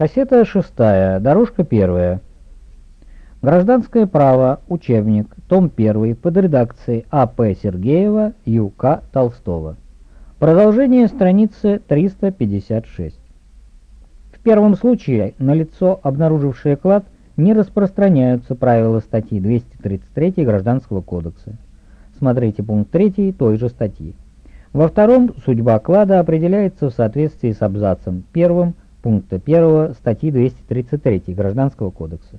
Кассета шестая, дорожка первая. Гражданское право, учебник, том 1, под редакцией А.П. Сергеева, Ю.К. Толстого. Продолжение страницы 356. В первом случае на лицо, обнаружившее клад, не распространяются правила статьи 233 Гражданского кодекса. Смотрите пункт 3 той же статьи. Во втором судьба клада определяется в соответствии с абзацем 1 пункта 1 статьи 233 Гражданского кодекса.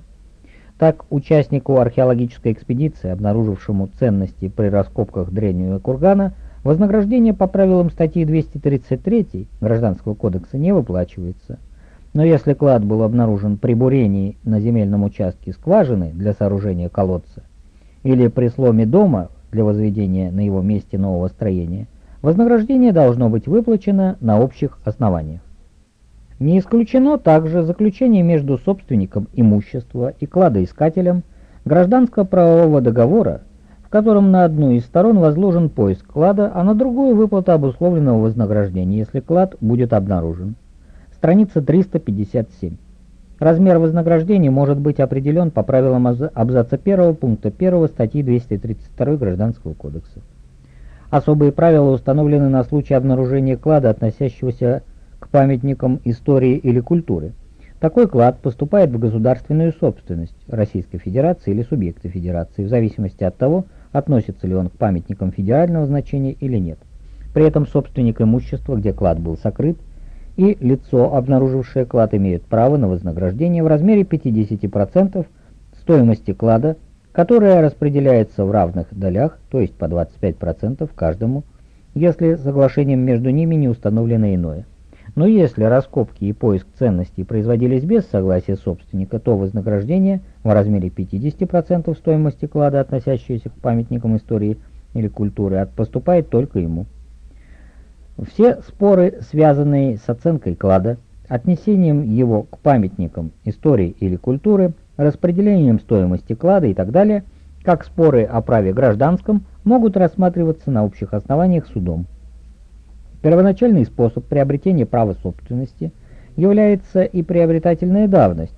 Так, участнику археологической экспедиции, обнаружившему ценности при раскопках древнего кургана, вознаграждение по правилам статьи 233 Гражданского кодекса не выплачивается. Но если клад был обнаружен при бурении на земельном участке скважины для сооружения колодца или при сломе дома для возведения на его месте нового строения, вознаграждение должно быть выплачено на общих основаниях. Не исключено также заключение между собственником имущества и кладоискателем гражданского правового договора, в котором на одну из сторон возложен поиск клада, а на другую выплата обусловленного вознаграждения, если клад будет обнаружен. Страница 357. Размер вознаграждения может быть определен по правилам абзаца 1 пункта 1 статьи 232 Гражданского кодекса. Особые правила установлены на случай обнаружения клада, относящегося к памятникам истории или культуры. Такой клад поступает в государственную собственность Российской Федерации или субъекта Федерации, в зависимости от того, относится ли он к памятникам федерального значения или нет. При этом собственник имущества, где клад был сокрыт, и лицо, обнаружившее клад, имеют право на вознаграждение в размере 50% стоимости клада, которая распределяется в равных долях, то есть по 25% каждому, если соглашением между ними не установлено иное. Но если раскопки и поиск ценностей производились без согласия собственника, то вознаграждение в размере 50% стоимости клада, относящееся к памятникам истории или культуры, поступает только ему. Все споры, связанные с оценкой клада, отнесением его к памятникам истории или культуры, распределением стоимости клада и так далее, как споры о праве гражданском, могут рассматриваться на общих основаниях судом. Первоначальный способ приобретения права собственности является и приобретательная давность,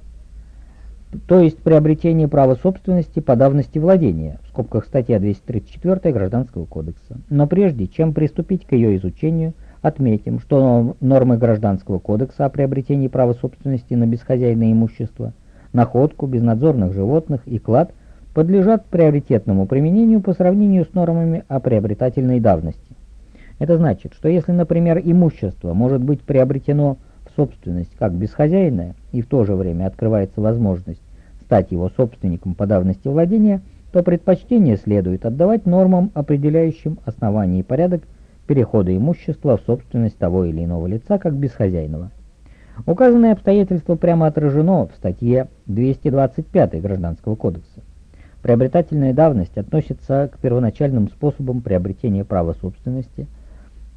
то есть приобретение права собственности по давности владения, в скобках статья 234 Гражданского кодекса. Но прежде чем приступить к ее изучению, отметим, что нормы Гражданского кодекса о приобретении права собственности на бесхозяйное имущество, находку, безнадзорных животных и клад подлежат приоритетному применению по сравнению с нормами о приобретательной давности. Это значит, что если, например, имущество может быть приобретено в собственность как бесхозяйное и в то же время открывается возможность стать его собственником по давности владения, то предпочтение следует отдавать нормам, определяющим основания и порядок перехода имущества в собственность того или иного лица как бесхозяйного. Указанное обстоятельство прямо отражено в статье 225 Гражданского кодекса. Приобретательная давность относится к первоначальным способам приобретения права собственности –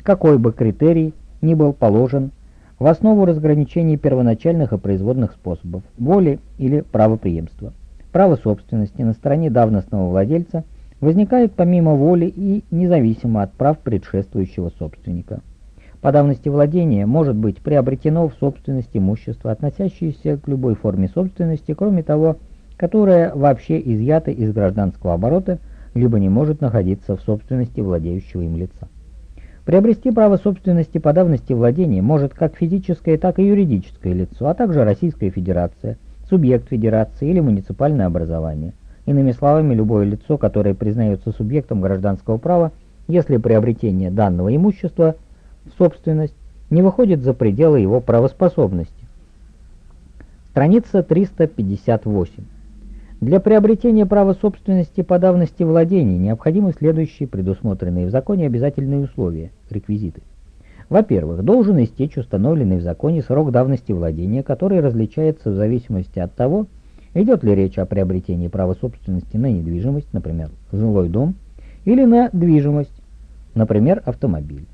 какой бы критерий ни был положен в основу разграничения первоначальных и производных способов воли или правоприемства. Право собственности на стороне давностного владельца возникает помимо воли и независимо от прав предшествующего собственника. По давности владения может быть приобретено в собственность имущество, относящееся к любой форме собственности, кроме того, которое вообще изъято из гражданского оборота, либо не может находиться в собственности владеющего им лица. Приобрести право собственности по давности владения может как физическое, так и юридическое лицо, а также Российская Федерация, субъект Федерации или муниципальное образование. Иными словами, любое лицо, которое признается субъектом гражданского права, если приобретение данного имущества в собственность не выходит за пределы его правоспособности. Страница 358. Для приобретения права собственности по давности владений необходимы следующие предусмотренные в законе обязательные условия, реквизиты. Во-первых, должен истечь установленный в законе срок давности владения, который различается в зависимости от того, идет ли речь о приобретении права собственности на недвижимость, например, жилой дом, или на движимость, например, автомобиль.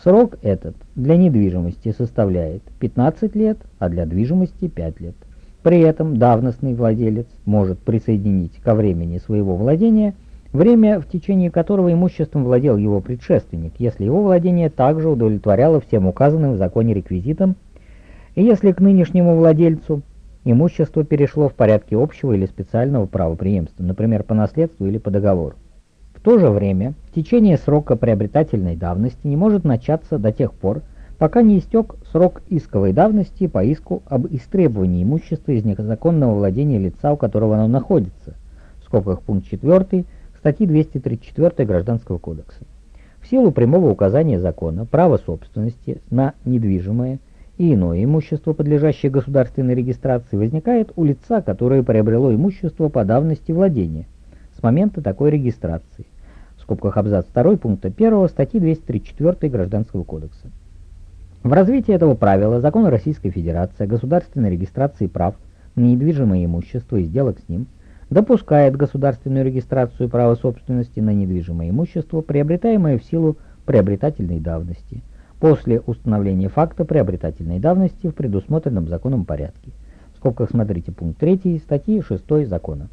Срок этот для недвижимости составляет 15 лет, а для движимости 5 лет. При этом давностный владелец может присоединить ко времени своего владения время, в течение которого имуществом владел его предшественник, если его владение также удовлетворяло всем указанным в законе реквизитам И если к нынешнему владельцу имущество перешло в порядке общего или специального правопреемства, например, по наследству или по договору. В то же время течение срока приобретательной давности не может начаться до тех пор, пока не истек срок исковой давности по иску об истребовании имущества из незаконного владения лица, у которого оно находится, в скобках пункт 4 статьи 234 Гражданского кодекса. В силу прямого указания закона право собственности на недвижимое и иное имущество, подлежащее государственной регистрации, возникает у лица, которое приобрело имущество по давности владения с момента такой регистрации. В скобках абзац 2 пункта 1 статьи 234 Гражданского кодекса. В развитии этого правила закон Российской Федерации о государственной регистрации прав на недвижимое имущество и сделок с ним допускает государственную регистрацию права собственности на недвижимое имущество, приобретаемое в силу приобретательной давности, после установления факта приобретательной давности в предусмотренном законом порядке. В скобках смотрите пункт 3 статьи 6 закона.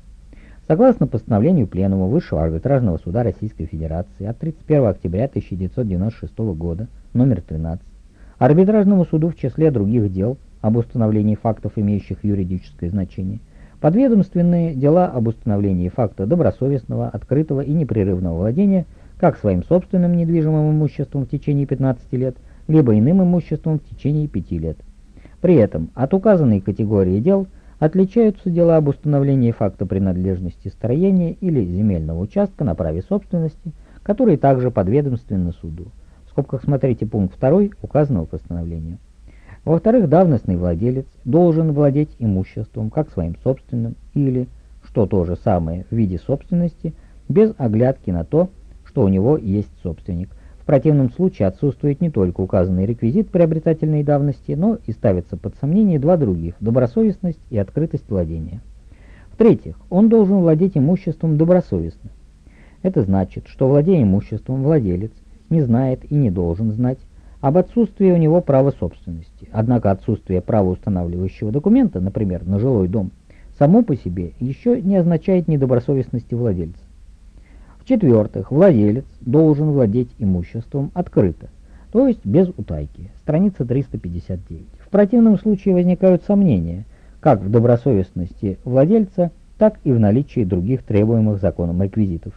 Согласно постановлению Пленума Высшего арбитражного суда Российской Федерации от 31 октября 1996 года, номер 13, Арбитражному суду в числе других дел об установлении фактов, имеющих юридическое значение, подведомственные дела об установлении факта добросовестного, открытого и непрерывного владения как своим собственным недвижимым имуществом в течение 15 лет, либо иным имуществом в течение 5 лет. При этом от указанной категории дел отличаются дела об установлении факта принадлежности строения или земельного участка на праве собственности, которые также подведомственны суду скобках смотрите пункт 2 указанного постановления. Во-вторых, давностный владелец должен владеть имуществом как своим собственным или, что то же самое, в виде собственности, без оглядки на то, что у него есть собственник. В противном случае отсутствует не только указанный реквизит приобретательной давности, но и ставится под сомнение два других – добросовестность и открытость владения. В-третьих, он должен владеть имуществом добросовестно. Это значит, что владея имуществом, владелец не знает и не должен знать об отсутствии у него права собственности. Однако отсутствие права устанавливающего документа, например, на жилой дом, само по себе еще не означает недобросовестности владельца. В-четвертых, владелец должен владеть имуществом открыто, то есть без утайки. Страница 359. В противном случае возникают сомнения, как в добросовестности владельца, так и в наличии других требуемых законом реквизитов.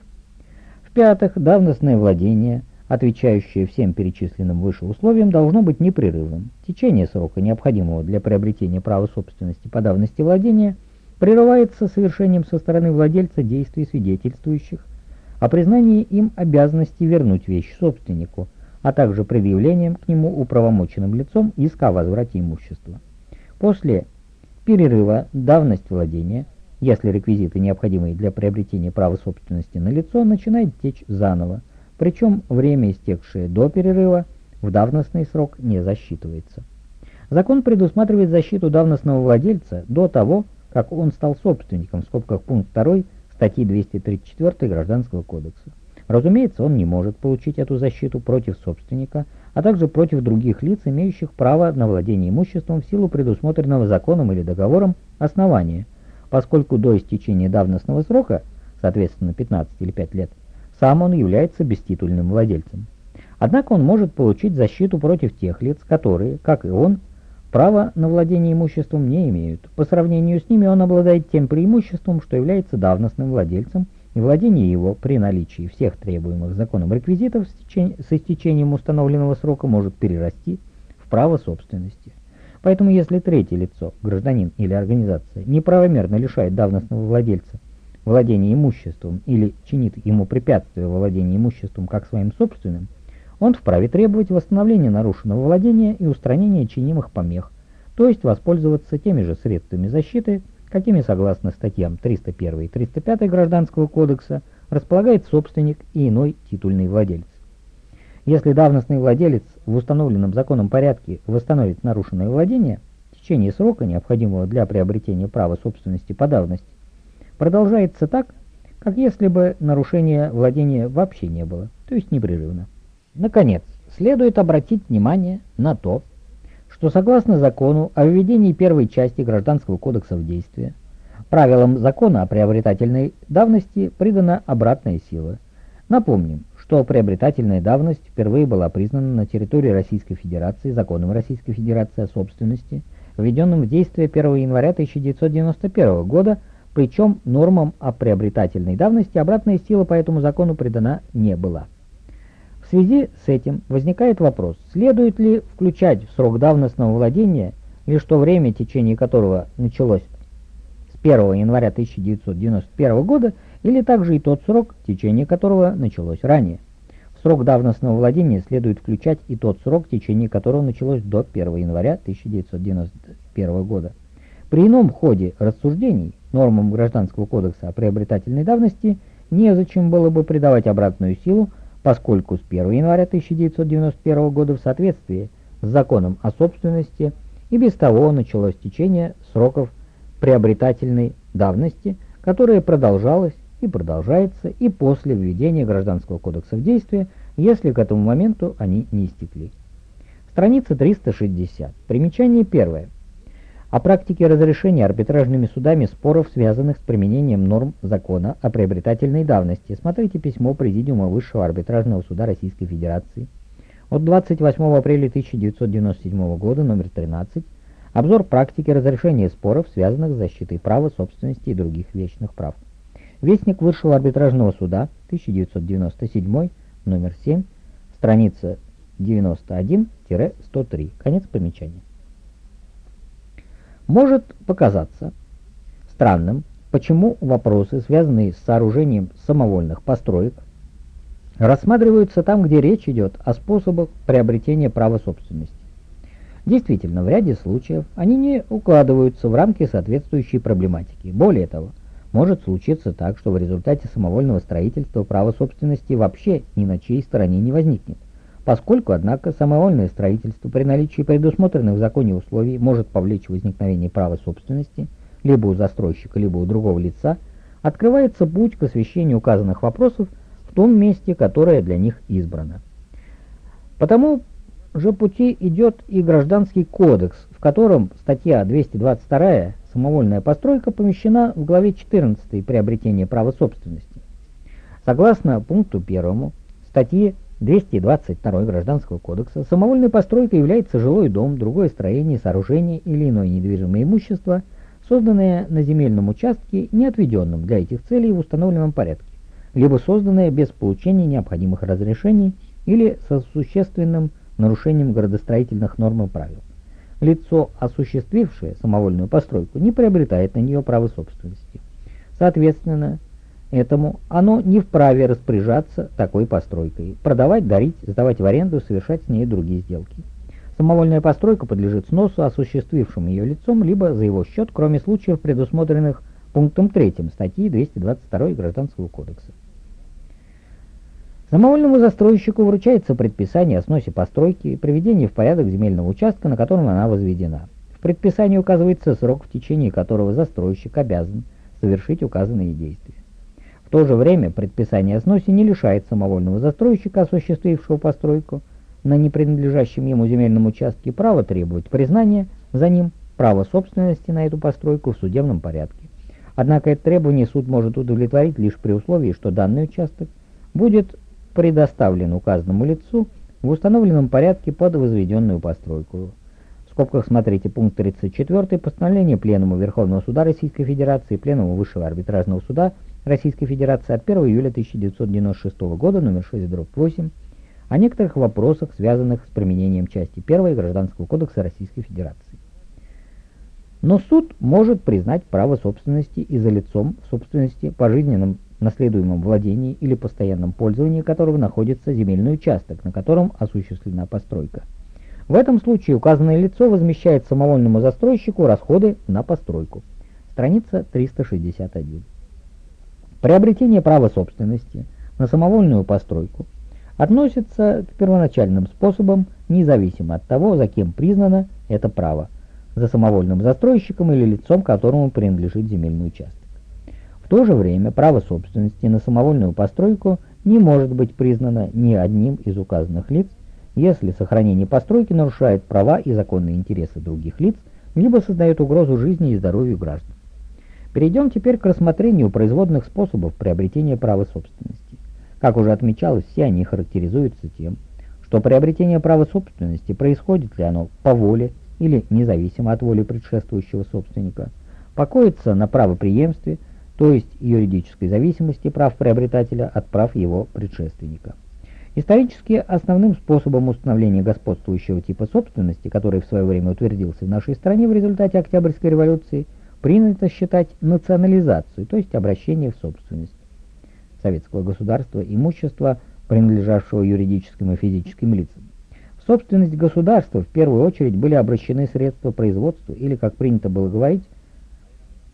В-пятых, давностное владение – отвечающее всем перечисленным выше условиям, должно быть непрерывным. Течение срока, необходимого для приобретения права собственности по давности владения, прерывается совершением со стороны владельца действий, свидетельствующих о признании им обязанности вернуть вещь собственнику, а также предъявлением к нему управомоченным лицом иска о возврате имущества. После перерыва давность владения, если реквизиты, необходимые для приобретения права собственности на лицо, начинает течь заново, причем время, истекшее до перерыва, в давностный срок не засчитывается. Закон предусматривает защиту давностного владельца до того, как он стал собственником, в скобках пункт 2 статьи 234 Гражданского кодекса. Разумеется, он не может получить эту защиту против собственника, а также против других лиц, имеющих право на владение имуществом в силу предусмотренного законом или договором основания, поскольку до истечения давностного срока, соответственно 15 или 5 лет, сам он является беститульным владельцем. Однако он может получить защиту против тех лиц, которые, как и он, права на владение имуществом не имеют. По сравнению с ними он обладает тем преимуществом, что является давностным владельцем, и владение его при наличии всех требуемых законом реквизитов с истечением установленного срока может перерасти в право собственности. Поэтому если третье лицо, гражданин или организация, неправомерно лишает давностного владельца владение имуществом или чинит ему препятствие владения имуществом как своим собственным, он вправе требовать восстановления нарушенного владения и устранения чинимых помех, то есть воспользоваться теми же средствами защиты, какими согласно статьям 301 и 305 Гражданского кодекса располагает собственник и иной титульный владелец. Если давностный владелец в установленном законом порядке восстановит нарушенное владение, в течение срока, необходимого для приобретения права собственности по давности, продолжается так, как если бы нарушения владения вообще не было, то есть непрерывно. Наконец, следует обратить внимание на то, что согласно закону о введении первой части Гражданского кодекса в действие, правилам закона о приобретательной давности придана обратная сила. Напомним, что приобретательная давность впервые была признана на территории Российской Федерации законом Российской Федерации о собственности – введенным в действие 1 января 1991 года, причем нормам о приобретательной давности обратная сила по этому закону придана не была. В связи с этим возникает вопрос, следует ли включать в срок давностного владения лишь то время, течение которого началось с 1 января 1991 года, или также и тот срок, течение которого началось ранее. В срок давностного владения следует включать и тот срок, течение которого началось до 1 января 1991 года. При ином ходе рассуждений нормам Гражданского кодекса о приобретательной давности незачем было бы придавать обратную силу, поскольку с 1 января 1991 года в соответствии с законом о собственности и без того началось течение сроков приобретательной давности, которое продолжалось и продолжается и после введения Гражданского кодекса в действие, если к этому моменту они не истекли. Страница 360. Примечание первое. О практике разрешения арбитражными судами споров, связанных с применением норм закона о приобретательной давности. Смотрите письмо Президиума Высшего арбитражного суда Российской Федерации от 28 апреля 1997 года, номер 13, обзор практики разрешения споров, связанных с защитой права собственности и других вечных прав. Вестник Высшего арбитражного суда, 1997, номер 7, страница 91-103. Конец примечания. Может показаться странным, почему вопросы, связанные с сооружением самовольных построек, рассматриваются там, где речь идет о способах приобретения права собственности. Действительно, в ряде случаев они не укладываются в рамки соответствующей проблематики. Более того, может случиться так, что в результате самовольного строительства право собственности вообще ни на чьей стороне не возникнет. Поскольку, однако, самовольное строительство при наличии предусмотренных в законе условий может повлечь возникновение права собственности либо у застройщика, либо у другого лица, открывается путь к освещению указанных вопросов в том месте, которое для них избрано. Потому же пути идет и Гражданский кодекс, в котором статья 222 Самовольная постройка помещена в главе 14 «Приобретение права собственности». Согласно пункту 1 статьи 222 Гражданского кодекса, самовольной постройкой является жилой дом, другое строение, сооружение или иное недвижимое имущество, созданное на земельном участке, не отведенном для этих целей в установленном порядке, либо созданное без получения необходимых разрешений или со существенным нарушением градостроительных норм и правил лицо, осуществившее самовольную постройку, не приобретает на нее право собственности. Соответственно, этому оно не вправе распоряжаться такой постройкой, продавать, дарить, сдавать в аренду, совершать с ней другие сделки. Самовольная постройка подлежит сносу осуществившим ее лицом, либо за его счет, кроме случаев, предусмотренных пунктом 3 статьи 222 Гражданского кодекса. Самовольному застройщику вручается предписание о сносе постройки и приведении в порядок земельного участка, на котором она возведена. В предписании указывается срок, в течение которого застройщик обязан совершить указанные действия. В то же время предписание о сносе не лишает самовольного застройщика, осуществившего постройку, на непринадлежащем ему земельном участке права требовать признания за ним права собственности на эту постройку в судебном порядке. Однако это требование суд может удовлетворить лишь при условии, что данный участок будет предоставлен указанному лицу в установленном порядке под возведенную постройку. В скобках смотрите пункт 34 постановления Пленума Верховного Суда Российской Федерации Пленума Высшего Арбитражного Суда Российской Федерации от 1 июля 1996 года номер 6 дробь 8 о некоторых вопросах, связанных с применением части 1 Гражданского кодекса Российской Федерации. Но суд может признать право собственности и за лицом в собственности пожизненным наследуемом владении или постоянном пользовании которого находится земельный участок, на котором осуществлена постройка. В этом случае указанное лицо возмещает самовольному застройщику расходы на постройку. Страница 361. Приобретение права собственности на самовольную постройку относится к первоначальным способам, независимо от того, за кем признано это право, за самовольным застройщиком или лицом, которому принадлежит земельный участок то же время право собственности на самовольную постройку не может быть признано ни одним из указанных лиц, если сохранение постройки нарушает права и законные интересы других лиц, либо создает угрозу жизни и здоровью граждан. Перейдем теперь к рассмотрению производных способов приобретения права собственности. Как уже отмечалось, все они характеризуются тем, что приобретение права собственности происходит ли оно по воле или независимо от воли предшествующего собственника, покоится на правопреемстве, то есть юридической зависимости прав приобретателя от прав его предшественника. Исторически основным способом установления господствующего типа собственности, который в свое время утвердился в нашей стране в результате Октябрьской революции, принято считать национализацию, то есть обращение в собственность советского государства имущества, принадлежавшего юридическим и физическим лицам. В собственность государства в первую очередь были обращены средства производства или, как принято было говорить,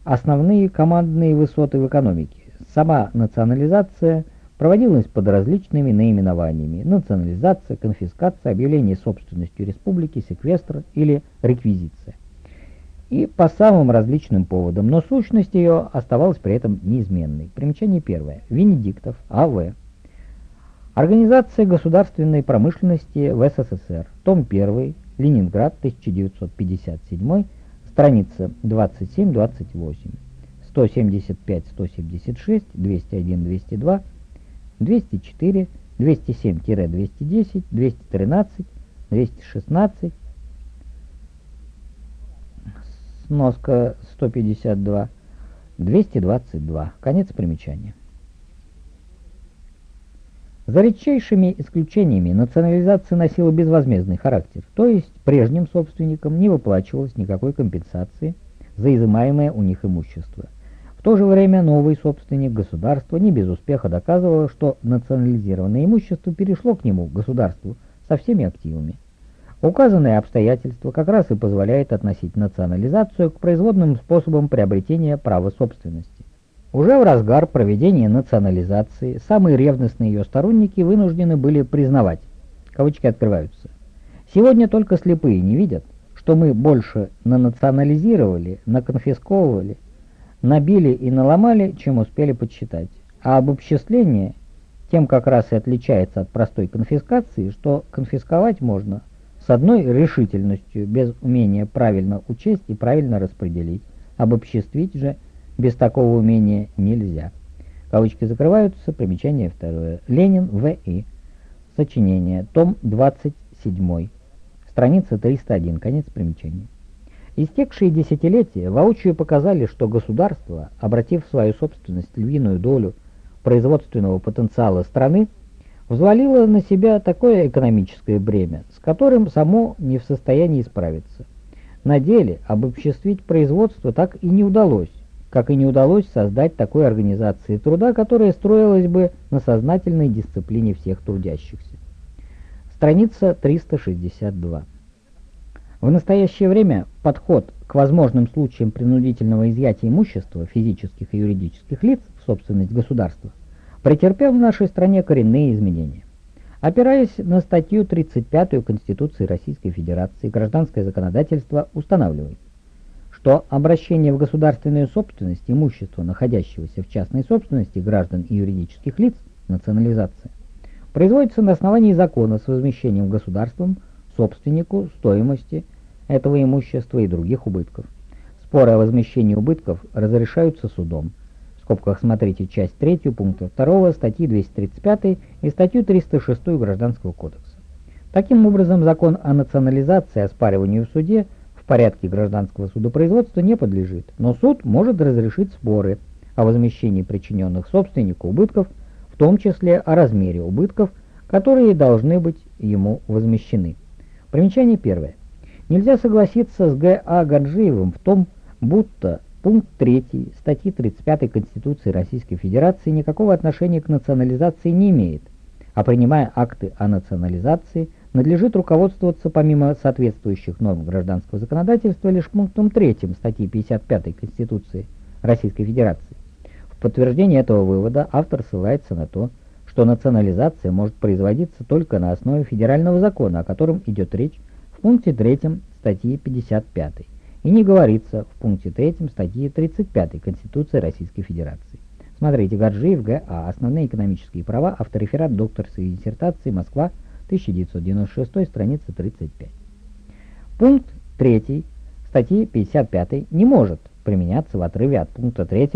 основные командные высоты в экономике. Сама национализация проводилась под различными наименованиями. Национализация, конфискация, объявление собственностью республики, секвестр или реквизиция. И по самым различным поводам, но сущность ее оставалась при этом неизменной. Примечание первое. Венедиктов, А.В. Организация государственной промышленности в СССР. Том 1. Ленинград, 1957. Страница 27-28. 175-176, 201-202, 204, 207-210, 213, 216, сноска 152, 222. Конец примечания. За редчайшими исключениями национализация носила безвозмездный характер, то есть прежним собственникам не выплачивалось никакой компенсации за изымаемое у них имущество. В то же время новый собственник государства не без успеха доказывал, что национализированное имущество перешло к нему, государству, со всеми активами. Указанное обстоятельство как раз и позволяет относить национализацию к производным способам приобретения права собственности. Уже в разгар проведения национализации самые ревностные ее сторонники вынуждены были признавать, кавычки открываются, «Сегодня только слепые не видят, что мы больше нанационализировали, наконфисковывали, набили и наломали, чем успели подсчитать. А обобществление тем как раз и отличается от простой конфискации, что конфисковать можно с одной решительностью, без умения правильно учесть и правильно распределить, обобществить же – без такого умения нельзя. Кавычки закрываются, примечание второе. Ленин В.И. Сочинение, том 27, страница 301, конец примечания. Истекшие десятилетия воочию показали, что государство, обратив в свою собственность львиную долю производственного потенциала страны, взвалило на себя такое экономическое бремя, с которым само не в состоянии справиться. На деле обобществить производство так и не удалось, как и не удалось создать такой организации труда, которая строилась бы на сознательной дисциплине всех трудящихся. Страница 362. В настоящее время подход к возможным случаям принудительного изъятия имущества физических и юридических лиц в собственность государства претерпел в нашей стране коренные изменения. Опираясь на статью 35 Конституции Российской Федерации, гражданское законодательство устанавливает, что обращение в государственную собственность имущества, находящегося в частной собственности граждан и юридических лиц, национализация, производится на основании закона с возмещением государством собственнику стоимости этого имущества и других убытков. Споры о возмещении убытков разрешаются судом. В скобках смотрите часть 3 пункта 2 статьи 235 и статью 306 Гражданского кодекса. Таким образом, закон о национализации оспариванию в суде порядке гражданского судопроизводства не подлежит, но суд может разрешить споры о возмещении причиненных собственнику убытков, в том числе о размере убытков, которые должны быть ему возмещены. Примечание первое. Нельзя согласиться с Г.А. Гаджиевым в том, будто пункт 3 статьи 35 Конституции Российской Федерации никакого отношения к национализации не имеет, а принимая акты о национализации, надлежит руководствоваться помимо соответствующих норм гражданского законодательства лишь пунктом 3 статьи 55 Конституции Российской Федерации. В подтверждение этого вывода автор ссылается на то, что национализация может производиться только на основе федерального закона, о котором идет речь в пункте 3 статьи 55, и не говорится в пункте 3 статьи 35 Конституции Российской Федерации. Смотрите, Гаджиев, Г.А. Основные экономические права, автореферат докторской диссертации, Москва, 1996, страница 35. Пункт 3 статьи 55 не может применяться в отрыве от пункта 3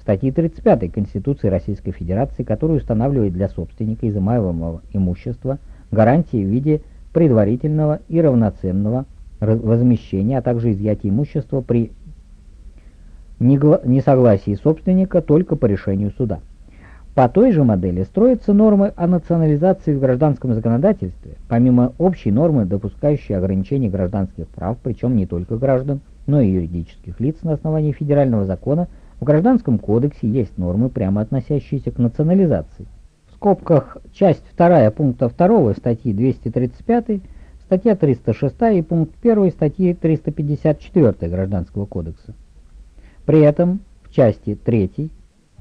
статьи 35 Конституции Российской Федерации, которую устанавливает для собственника изымаемого имущества гарантии в виде предварительного и равноценного возмещения, а также изъятия имущества при несогласии собственника только по решению суда. По той же модели строятся нормы о национализации в гражданском законодательстве, помимо общей нормы, допускающей ограничение гражданских прав, причем не только граждан, но и юридических лиц на основании федерального закона, в Гражданском кодексе есть нормы, прямо относящиеся к национализации. В скобках часть 2 пункта 2 статьи 235, статья 306 и пункт 1 статьи 354 Гражданского кодекса. При этом в части 3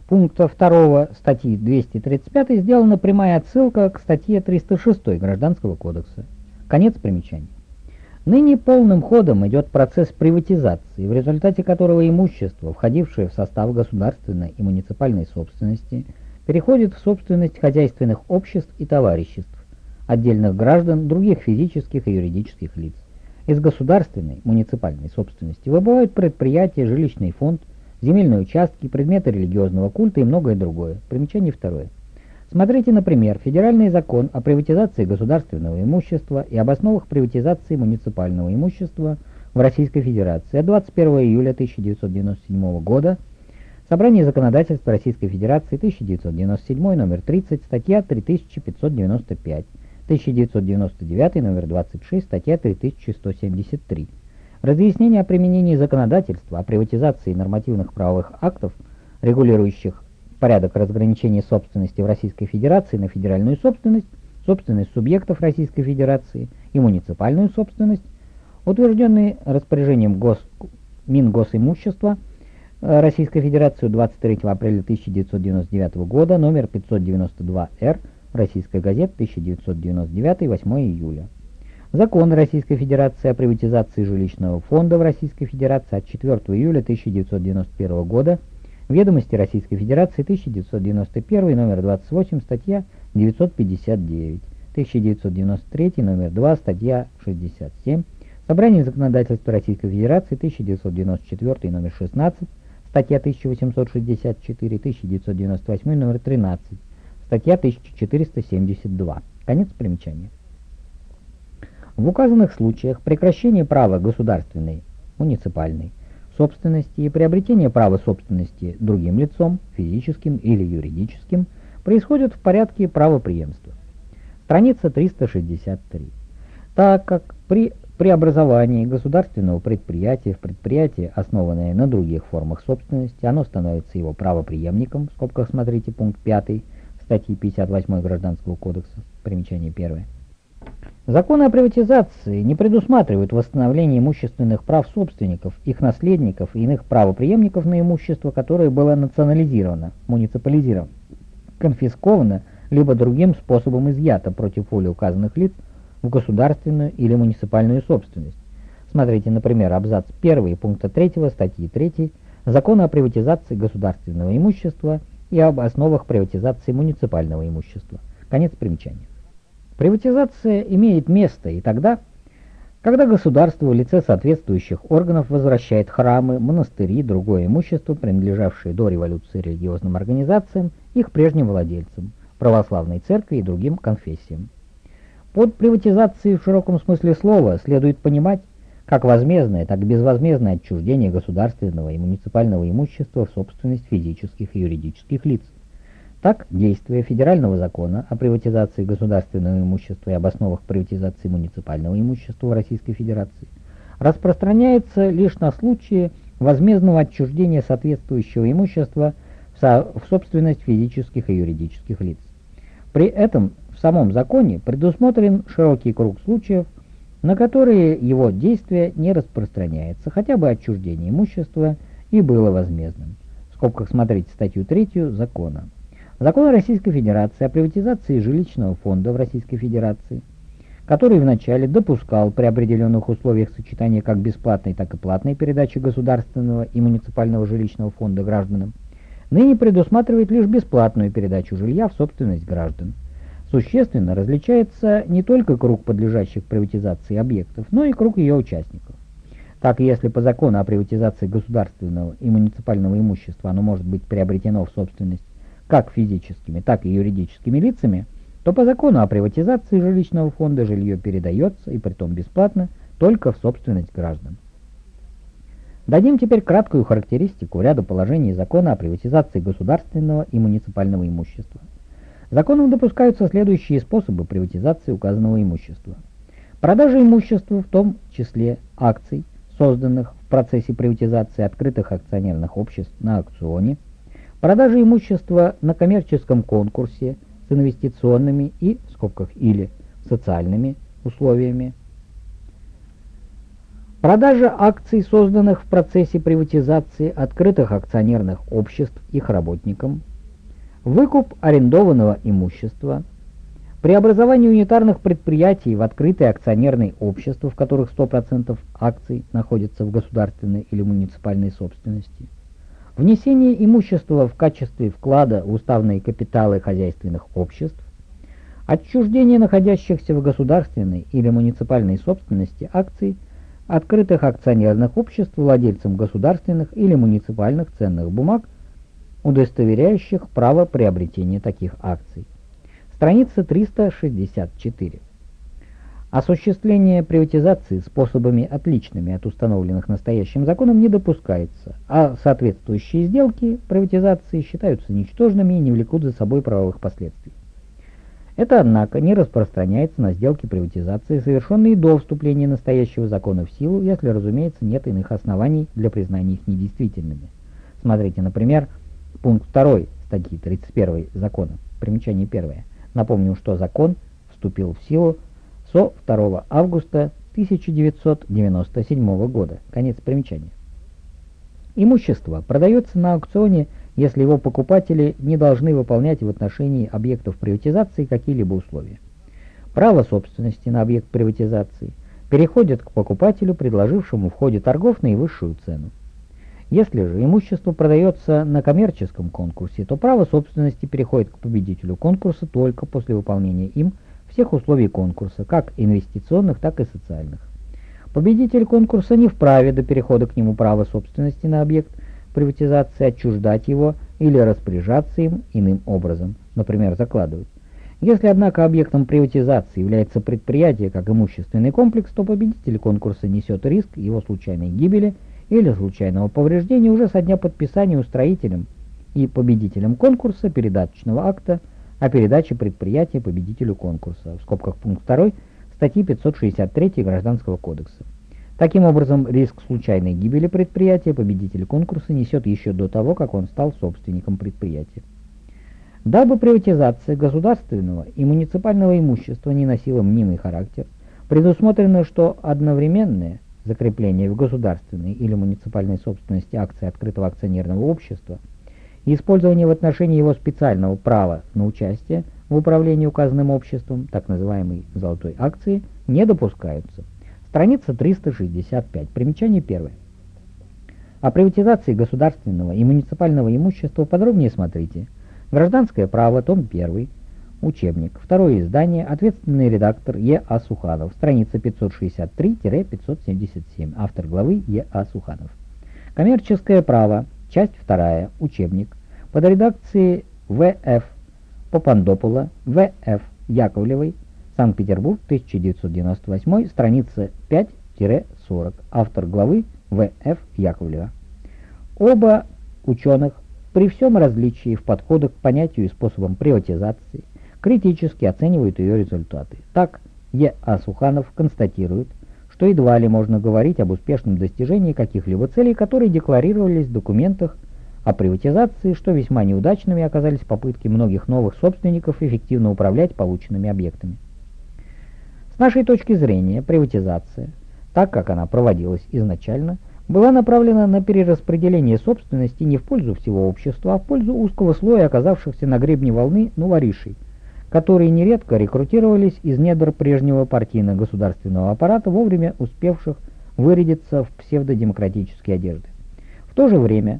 пункта 2 статьи 235 сделана прямая отсылка к статье 306 Гражданского кодекса. Конец примечания. Ныне полным ходом идет процесс приватизации, в результате которого имущество, входившее в состав государственной и муниципальной собственности, переходит в собственность хозяйственных обществ и товариществ, отдельных граждан, других физических и юридических лиц. Из государственной, муниципальной собственности выбывают предприятия, жилищный фонд, земельные участки, предметы религиозного культа и многое другое. Примечание второе. Смотрите, например, Федеральный закон о приватизации государственного имущества и об основах приватизации муниципального имущества в Российской Федерации от 21 июля 1997 года, Собрание законодательства Российской Федерации 1997, номер 30, статья 3595. 1999, номер 26, статья 3173. Разъяснение о применении законодательства о приватизации нормативных правовых актов, регулирующих порядок разграничения собственности в Российской Федерации на федеральную собственность, собственность субъектов Российской Федерации и муниципальную собственность, утвержденные распоряжением Гос... Мингосимущества э, Российской Федерации 23 апреля 1999 года, номер 592-Р, Российская газета, 1999, 8 июля. Закон Российской Федерации о приватизации жилищного фонда в Российской Федерации от 4 июля 1991 года, Ведомости Российской Федерации, 1991, номер 28, статья 959, 1993, номер 2, статья 67, Собрание законодательства Российской Федерации, 1994, номер 16, статья 1864, 1998, номер 13, Статья 1472. Конец примечания. В указанных случаях прекращение права государственной, муниципальной, собственности и приобретение права собственности другим лицом, физическим или юридическим, происходит в порядке правоприемства. Страница 363. Так как при преобразовании государственного предприятия в предприятие, основанное на других формах собственности, оно становится его правоприемником, в скобках смотрите пункт 5, статьи 58 Гражданского кодекса, примечание 1. Законы о приватизации не предусматривают восстановление имущественных прав собственников, их наследников и иных правоприемников на имущество, которое было национализировано, муниципализировано, конфисковано, либо другим способом изъято против воли указанных лиц в государственную или муниципальную собственность. Смотрите, например, абзац 1 пункта 3 статьи 3 Закона о приватизации государственного имущества и об основах приватизации муниципального имущества. Конец примечания. Приватизация имеет место и тогда, когда государство в лице соответствующих органов возвращает храмы, монастыри, другое имущество, принадлежавшее до революции религиозным организациям, их прежним владельцам, православной церкви и другим конфессиям. Под приватизацией в широком смысле слова следует понимать как возмездное, так и безвозмездное отчуждение государственного и муниципального имущества в собственность физических и юридических лиц. Так, действие федерального закона о приватизации государственного имущества и об основах приватизации муниципального имущества в Российской Федерации распространяется лишь на случаи возмездного отчуждения соответствующего имущества в, в собственность физических и юридических лиц. При этом в самом законе предусмотрен широкий круг случаев, на которые его действие не распространяется, хотя бы отчуждение имущества и было возмездным. В скобках смотрите статью 3 закона. Закон Российской Федерации о приватизации жилищного фонда в Российской Федерации, который вначале допускал при определенных условиях сочетания как бесплатной, так и платной передачи государственного и муниципального жилищного фонда гражданам, ныне предусматривает лишь бесплатную передачу жилья в собственность граждан. Существенно различается не только круг подлежащих приватизации объектов, но и круг ее участников. Так, если по закону о приватизации государственного и муниципального имущества оно может быть приобретено в собственность как физическими, так и юридическими лицами, то по закону о приватизации жилищного фонда жилье передается, и притом бесплатно, только в собственность граждан. Дадим теперь краткую характеристику ряда положений закона о приватизации государственного и муниципального имущества. Законом допускаются следующие способы приватизации указанного имущества. Продажа имущества, в том числе акций, созданных в процессе приватизации открытых акционерных обществ на аукционе, продажа имущества на коммерческом конкурсе с инвестиционными и, в скобках или, социальными условиями, Продажа акций, созданных в процессе приватизации открытых акционерных обществ их работникам, выкуп арендованного имущества, преобразование унитарных предприятий в открытые акционерные общества, в которых 100% акций находятся в государственной или муниципальной собственности, внесение имущества в качестве вклада в уставные капиталы хозяйственных обществ, отчуждение находящихся в государственной или муниципальной собственности акций – открытых акционерных обществ владельцам государственных или муниципальных ценных бумаг, удостоверяющих право приобретения таких акций. Страница 364. Осуществление приватизации способами отличными от установленных настоящим законом не допускается, а соответствующие сделки приватизации считаются ничтожными и не влекут за собой правовых последствий. Это, однако, не распространяется на сделки приватизации, совершенные до вступления настоящего закона в силу, если, разумеется, нет иных оснований для признания их недействительными. Смотрите, например, пункт 2 статьи 31 закона, примечание 1. Напомню, что закон вступил в силу со 2 августа 1997 года. Конец примечания. Имущество продается на аукционе если его покупатели не должны выполнять в отношении объектов приватизации какие-либо условия. Право собственности на объект приватизации переходит к покупателю, предложившему в ходе торгов наивысшую цену. Если же имущество продается на коммерческом конкурсе, то право собственности переходит к победителю конкурса только после выполнения им всех условий конкурса, как инвестиционных, так и социальных. Победитель конкурса не вправе до перехода к нему права собственности на объект – приватизации отчуждать его или распоряжаться им иным образом, например, закладывать. Если, однако, объектом приватизации является предприятие как имущественный комплекс, то победитель конкурса несет риск его случайной гибели или случайного повреждения уже со дня подписания устроителем и победителем конкурса передаточного акта о передаче предприятия победителю конкурса, в скобках пункт 2 статьи 563 Гражданского кодекса. Таким образом, риск случайной гибели предприятия победитель конкурса несет еще до того, как он стал собственником предприятия. Дабы приватизация государственного и муниципального имущества не носила мнимый характер, предусмотрено, что одновременное закрепление в государственной или муниципальной собственности акций открытого акционерного общества и использование в отношении его специального права на участие в управлении указанным обществом, так называемой «золотой акции», не допускаются. Страница 365. Примечание первое. О приватизации государственного и муниципального имущества подробнее смотрите. Гражданское право, том 1, учебник, второе издание, ответственный редактор Е. А. Суханов, страница 563-577, автор главы Е. А. Суханов. Коммерческое право, часть 2, учебник, под редакцией В. Ф. Попандопула, В. Ф. Яковлевой, Санкт-Петербург, 1998, страница 5-40, автор главы В.Ф. Яковлева. Оба ученых при всем различии в подходах к понятию и способам приватизации критически оценивают ее результаты. Так, Е.А. Суханов констатирует, что едва ли можно говорить об успешном достижении каких-либо целей, которые декларировались в документах о приватизации, что весьма неудачными оказались попытки многих новых собственников эффективно управлять полученными объектами. С нашей точки зрения, приватизация, так как она проводилась изначально, была направлена на перераспределение собственности не в пользу всего общества, а в пользу узкого слоя оказавшихся на гребне волны новоришей, которые нередко рекрутировались из недр прежнего партийно-государственного аппарата, вовремя успевших вырядиться в псевдодемократические одежды. В то же время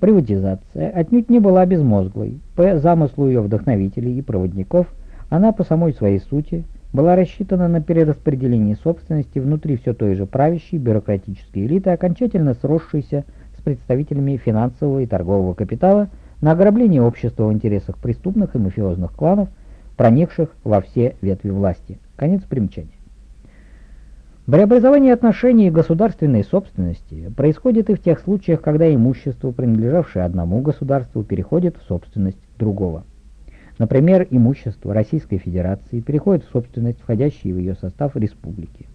приватизация отнюдь не была безмозглой. По замыслу ее вдохновителей и проводников она по самой своей сути – была рассчитана на перераспределение собственности внутри все той же правящей бюрократической элиты, окончательно сросшейся с представителями финансового и торгового капитала на ограбление общества в интересах преступных и мафиозных кланов, проникших во все ветви власти. Конец примечания. Преобразование отношений государственной собственности происходит и в тех случаях, когда имущество, принадлежавшее одному государству, переходит в собственность другого. Например, имущество Российской Федерации переходит в собственность, входящей в ее состав республики.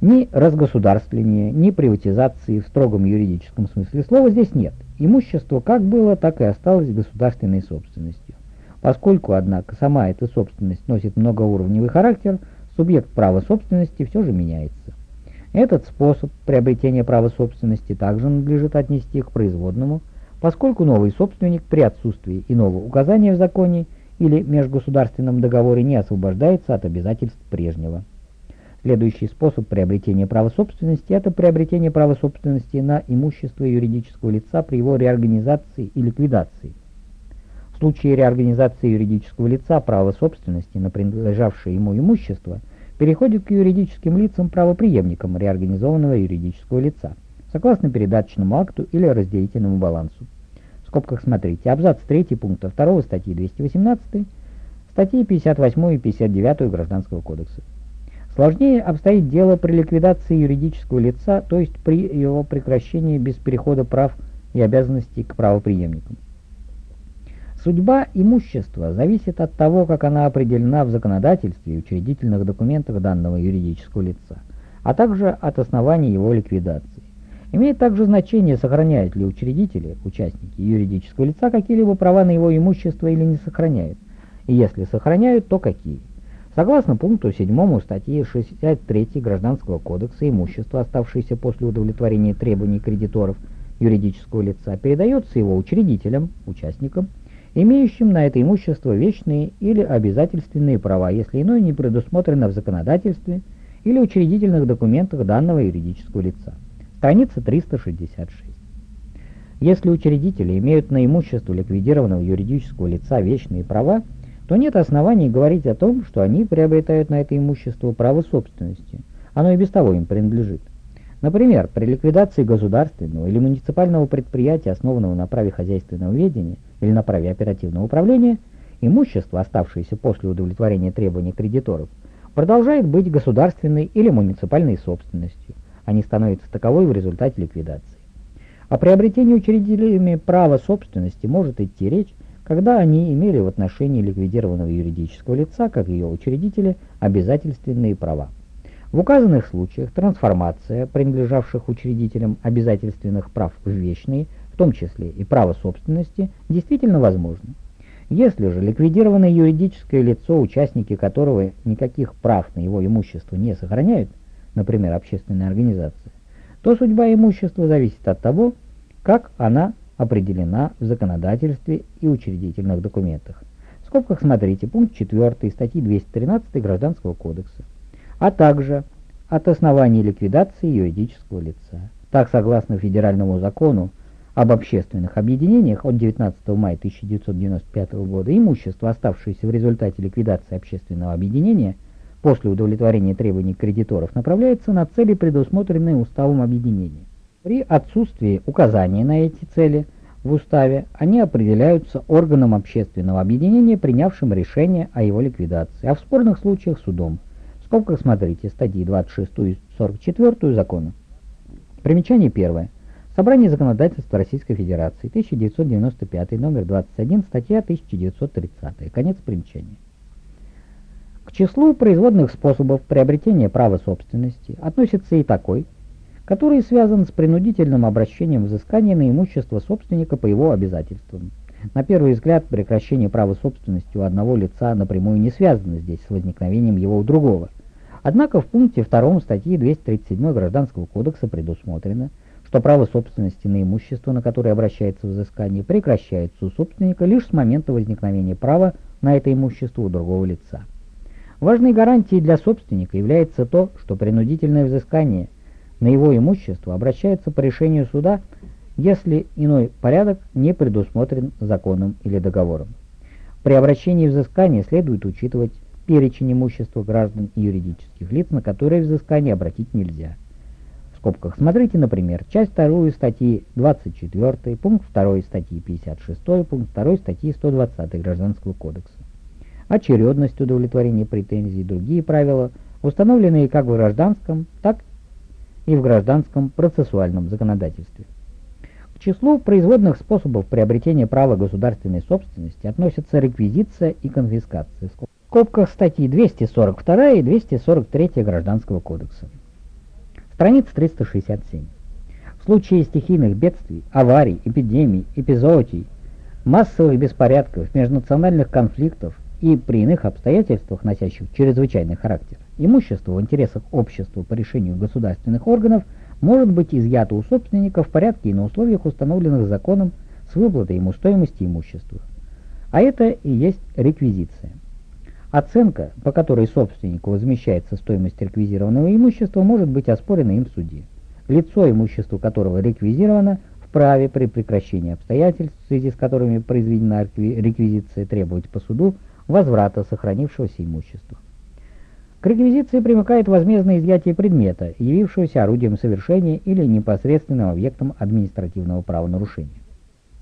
Ни разгосударствления, ни приватизации в строгом юридическом смысле слова здесь нет. Имущество как было, так и осталось государственной собственностью. Поскольку, однако, сама эта собственность носит многоуровневый характер, субъект права собственности все же меняется. Этот способ приобретения права собственности также надлежит отнести к производному, поскольку новый собственник при отсутствии иного указания в законе или межгосударственном договоре не освобождается от обязательств прежнего. Следующий способ приобретения права собственности – это приобретение права собственности на имущество юридического лица при его реорганизации и ликвидации. В случае реорганизации юридического лица право собственности на принадлежавшее ему имущество переходит к юридическим лицам правоприемникам реорганизованного юридического лица, согласно передаточному акту или разделительному балансу. В скобках смотрите абзац 3 пункта 2 статьи 218, статьи 58 и 59 Гражданского кодекса. Сложнее обстоит дело при ликвидации юридического лица, то есть при его прекращении без перехода прав и обязанностей к правоприемникам. Судьба имущества зависит от того, как она определена в законодательстве и учредительных документах данного юридического лица, а также от оснований его ликвидации. Имеет также значение, сохраняют ли учредители, участники юридического лица какие-либо права на его имущество или не сохраняют, и если сохраняют, то какие. Согласно пункту 7 статьи 63 Гражданского кодекса, имущество, оставшееся после удовлетворения требований кредиторов юридического лица, передается его учредителям, участникам, имеющим на это имущество вечные или обязательственные права, если иное не предусмотрено в законодательстве или учредительных документах данного юридического лица. Страница 366. Если учредители имеют на имущество ликвидированного юридического лица вечные права, то нет оснований говорить о том, что они приобретают на это имущество право собственности. Оно и без того им принадлежит. Например, при ликвидации государственного или муниципального предприятия, основанного на праве хозяйственного ведения или на праве оперативного управления, имущество, оставшееся после удовлетворения требований кредиторов, продолжает быть государственной или муниципальной собственностью, а не становится таковой в результате ликвидации. О приобретении учредителями права собственности может идти речь, когда они имели в отношении ликвидированного юридического лица, как ее учредители, обязательственные права. В указанных случаях трансформация принадлежавших учредителям обязательственных прав в вечные, в том числе и право собственности, действительно возможна. Если же ликвидированное юридическое лицо, участники которого никаких прав на его имущество не сохраняют, например, общественная организация, то судьба имущества зависит от того, как она определена в законодательстве и учредительных документах. В скобках смотрите пункт 4 статьи 213 Гражданского кодекса, а также от оснований ликвидации юридического лица. Так, согласно федеральному закону об общественных объединениях от 19 мая 1995 года, имущество, оставшееся в результате ликвидации общественного объединения после удовлетворения требований кредиторов, направляется на цели, предусмотренные уставом объединения. При отсутствии указания на эти цели в уставе они определяются органом общественного объединения, принявшим решение о его ликвидации, а в спорных случаях судом. Скобках смотрите статьи 26 и 44 закона. Примечание первое. Собрание законодательства Российской Федерации, 1995, номер 21, статья 1930. Конец примечания. К числу производных способов приобретения права собственности относится и такой, который связан с принудительным обращением взыскания на имущество собственника по его обязательствам. На первый взгляд, прекращение права собственности у одного лица напрямую не связано здесь с возникновением его у другого. Однако в пункте 2 статьи 237 Гражданского кодекса предусмотрено, что право собственности на имущество, на которое обращается взыскание, прекращается у собственника лишь с момента возникновения права на это имущество у другого лица. Важной гарантией для собственника является то, что принудительное взыскание на его имущество обращается по решению суда, если иной порядок не предусмотрен законом или договором. При обращении взыскания следует учитывать перечень имущества граждан и юридических лиц, на которые взыскание обратить нельзя. В скобках смотрите, например, часть 2 статьи 24, пункт 2 статьи 56, пункт 2 статьи 120 Гражданского кодекса. Очередность удовлетворения претензий и другие правила установленные как в гражданском, так и в гражданском процессуальном законодательстве. Числу производных способов приобретения права государственной собственности относятся реквизиция и конфискация. В скобках статьи 242 и 243 Гражданского кодекса. Страница 367. В случае стихийных бедствий, аварий, эпидемий, эпизоотий, массовых беспорядков, межнациональных конфликтов и при иных обстоятельствах, носящих чрезвычайный характер, имущество в интересах общества по решению государственных органов может быть изъято у собственника в порядке и на условиях, установленных законом с выплатой ему стоимости имущества. А это и есть реквизиция. Оценка, по которой собственнику возмещается стоимость реквизированного имущества, может быть оспорена им в суде. Лицо, имущество которого реквизировано, вправе при прекращении обстоятельств, в связи с которыми произведена реквизиция, требовать по суду возврата сохранившегося имущества. К реквизиции примыкает возмездное изъятие предмета, явившегося орудием совершения или непосредственным объектом административного правонарушения.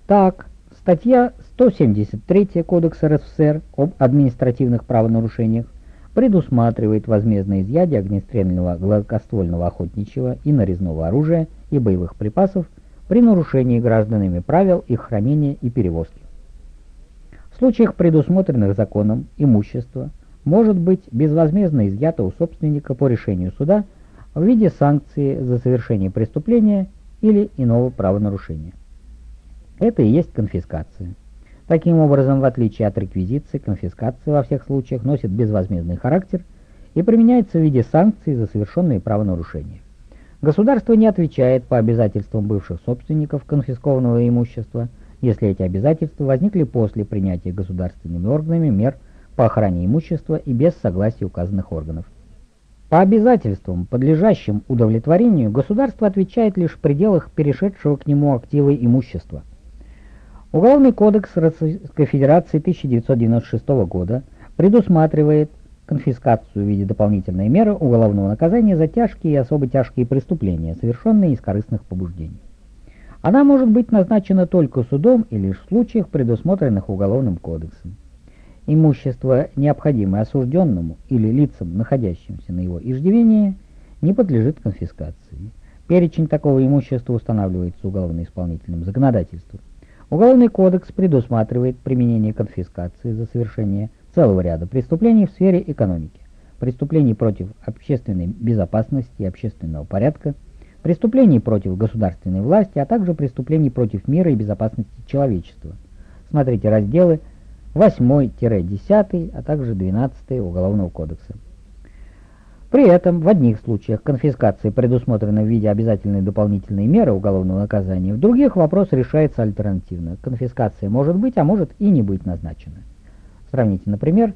Так, статья 173 Кодекса РСФСР об административных правонарушениях предусматривает возмездное изъятие огнестрельного гладкоствольного охотничьего и нарезного оружия и боевых припасов при нарушении гражданами правил их хранения и перевозки. В случаях, предусмотренных законом, имущество может быть безвозмездно изъято у собственника по решению суда в виде санкции за совершение преступления или иного правонарушения. Это и есть конфискация. Таким образом, в отличие от реквизиции, конфискация во всех случаях носит безвозмездный характер и применяется в виде санкций за совершенные правонарушения. Государство не отвечает по обязательствам бывших собственников конфискованного имущества, если эти обязательства возникли после принятия государственными органами мер по охране имущества и без согласия указанных органов. По обязательствам, подлежащим удовлетворению, государство отвечает лишь в пределах перешедшего к нему актива имущества. Уголовный кодекс Российской Федерации 1996 года предусматривает конфискацию в виде дополнительной меры уголовного наказания за тяжкие и особо тяжкие преступления, совершенные из корыстных побуждений. Она может быть назначена только судом и лишь в случаях, предусмотренных Уголовным кодексом. Имущество, необходимое осужденному или лицам, находящимся на его иждивении, не подлежит конфискации. Перечень такого имущества устанавливается уголовно-исполнительным законодательством. Уголовный кодекс предусматривает применение конфискации за совершение целого ряда преступлений в сфере экономики, преступлений против общественной безопасности и общественного порядка, преступлений против государственной власти, а также преступлений против мира и безопасности человечества. Смотрите разделы 8-10, а также 12 Уголовного кодекса. При этом в одних случаях конфискация предусмотрена в виде обязательной дополнительной меры уголовного наказания, в других вопрос решается альтернативно. Конфискация может быть, а может и не быть назначена. Сравните, например,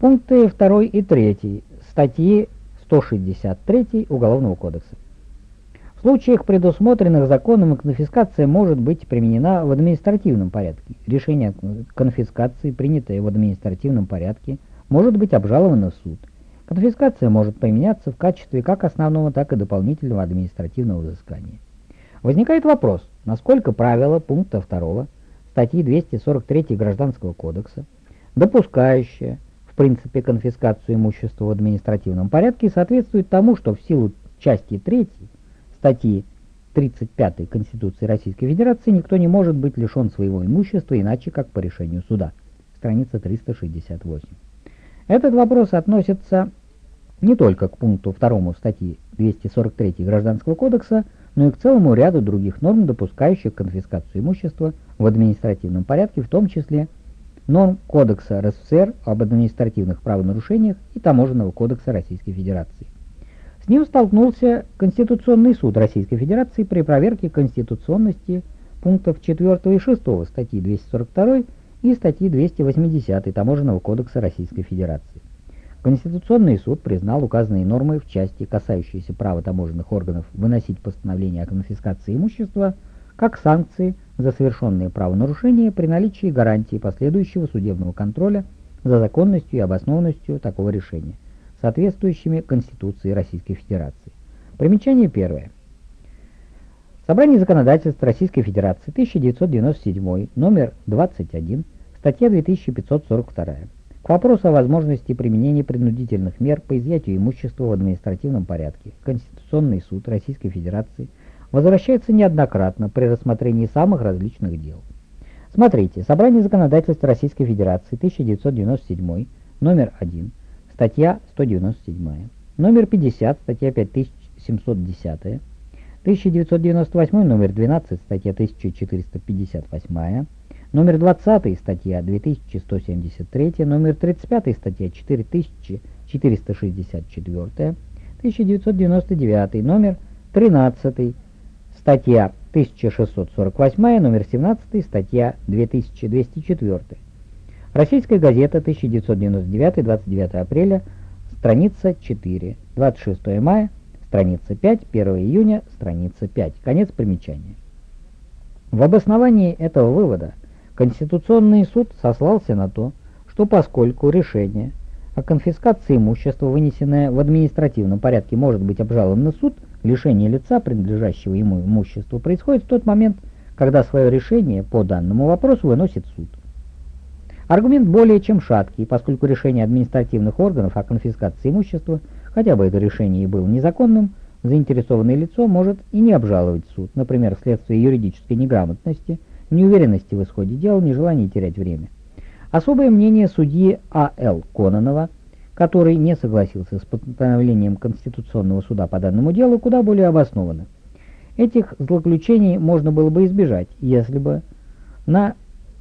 пункты 2 и 3 статьи 163 Уголовного кодекса. В случаях, предусмотренных законом, конфискация может быть применена в административном порядке. Решение конфискации, принятое в административном порядке, может быть обжаловано в суд. Конфискация может применяться в качестве как основного, так и дополнительного административного взыскания. Возникает вопрос, насколько правило пункта 2 статьи 243 Гражданского кодекса, допускающее в принципе конфискацию имущества в административном порядке, соответствует тому, что в силу части 3 статьи 35 Конституции Российской Федерации никто не может быть лишен своего имущества иначе как по решению суда. Страница 368. Этот вопрос относится не только к пункту 2 статьи 243 Гражданского кодекса, но и к целому ряду других норм, допускающих конфискацию имущества в административном порядке, в том числе норм Кодекса РСФСР об административных правонарушениях и Таможенного кодекса Российской Федерации. Ним столкнулся Конституционный суд Российской Федерации при проверке конституционности пунктов 4 и 6 статьи 242 и статьи 280 Таможенного кодекса Российской Федерации. Конституционный суд признал указанные нормы в части, касающиеся права таможенных органов выносить постановление о конфискации имущества, как санкции за совершенные правонарушения при наличии гарантии последующего судебного контроля за законностью и обоснованностью такого решения – соответствующими Конституции Российской Федерации. Примечание первое. Собрание законодательства Российской Федерации 1997, номер 21, статья 2542. К вопросу о возможности применения принудительных мер по изъятию имущества в административном порядке Конституционный суд Российской Федерации возвращается неоднократно при рассмотрении самых различных дел. Смотрите, Собрание законодательства Российской Федерации 1997, номер 1, статья 197, номер 50, статья 5710, 1998, номер 12, статья 1458, номер 20, статья 2173, номер 35, статья 4464, 1999, номер 13, статья 1648, номер 17, статья 2204. Российская газета, 1999, 29 апреля, страница 4, 26 мая, страница 5, 1 июня, страница 5. Конец примечания. В обосновании этого вывода Конституционный суд сослался на то, что поскольку решение о конфискации имущества, вынесенное в административном порядке, может быть обжаловано суд, лишение лица, принадлежащего ему имуществу, происходит в тот момент, когда свое решение по данному вопросу выносит суд. Аргумент более чем шаткий, поскольку решение административных органов о конфискации имущества, хотя бы это решение и было незаконным, заинтересованное лицо может и не обжаловать суд, например, вследствие юридической неграмотности, неуверенности в исходе дела, нежелания терять время. Особое мнение судьи А.Л. Кононова, который не согласился с постановлением Конституционного суда по данному делу, куда более обосновано. Этих злоключений можно было бы избежать, если бы на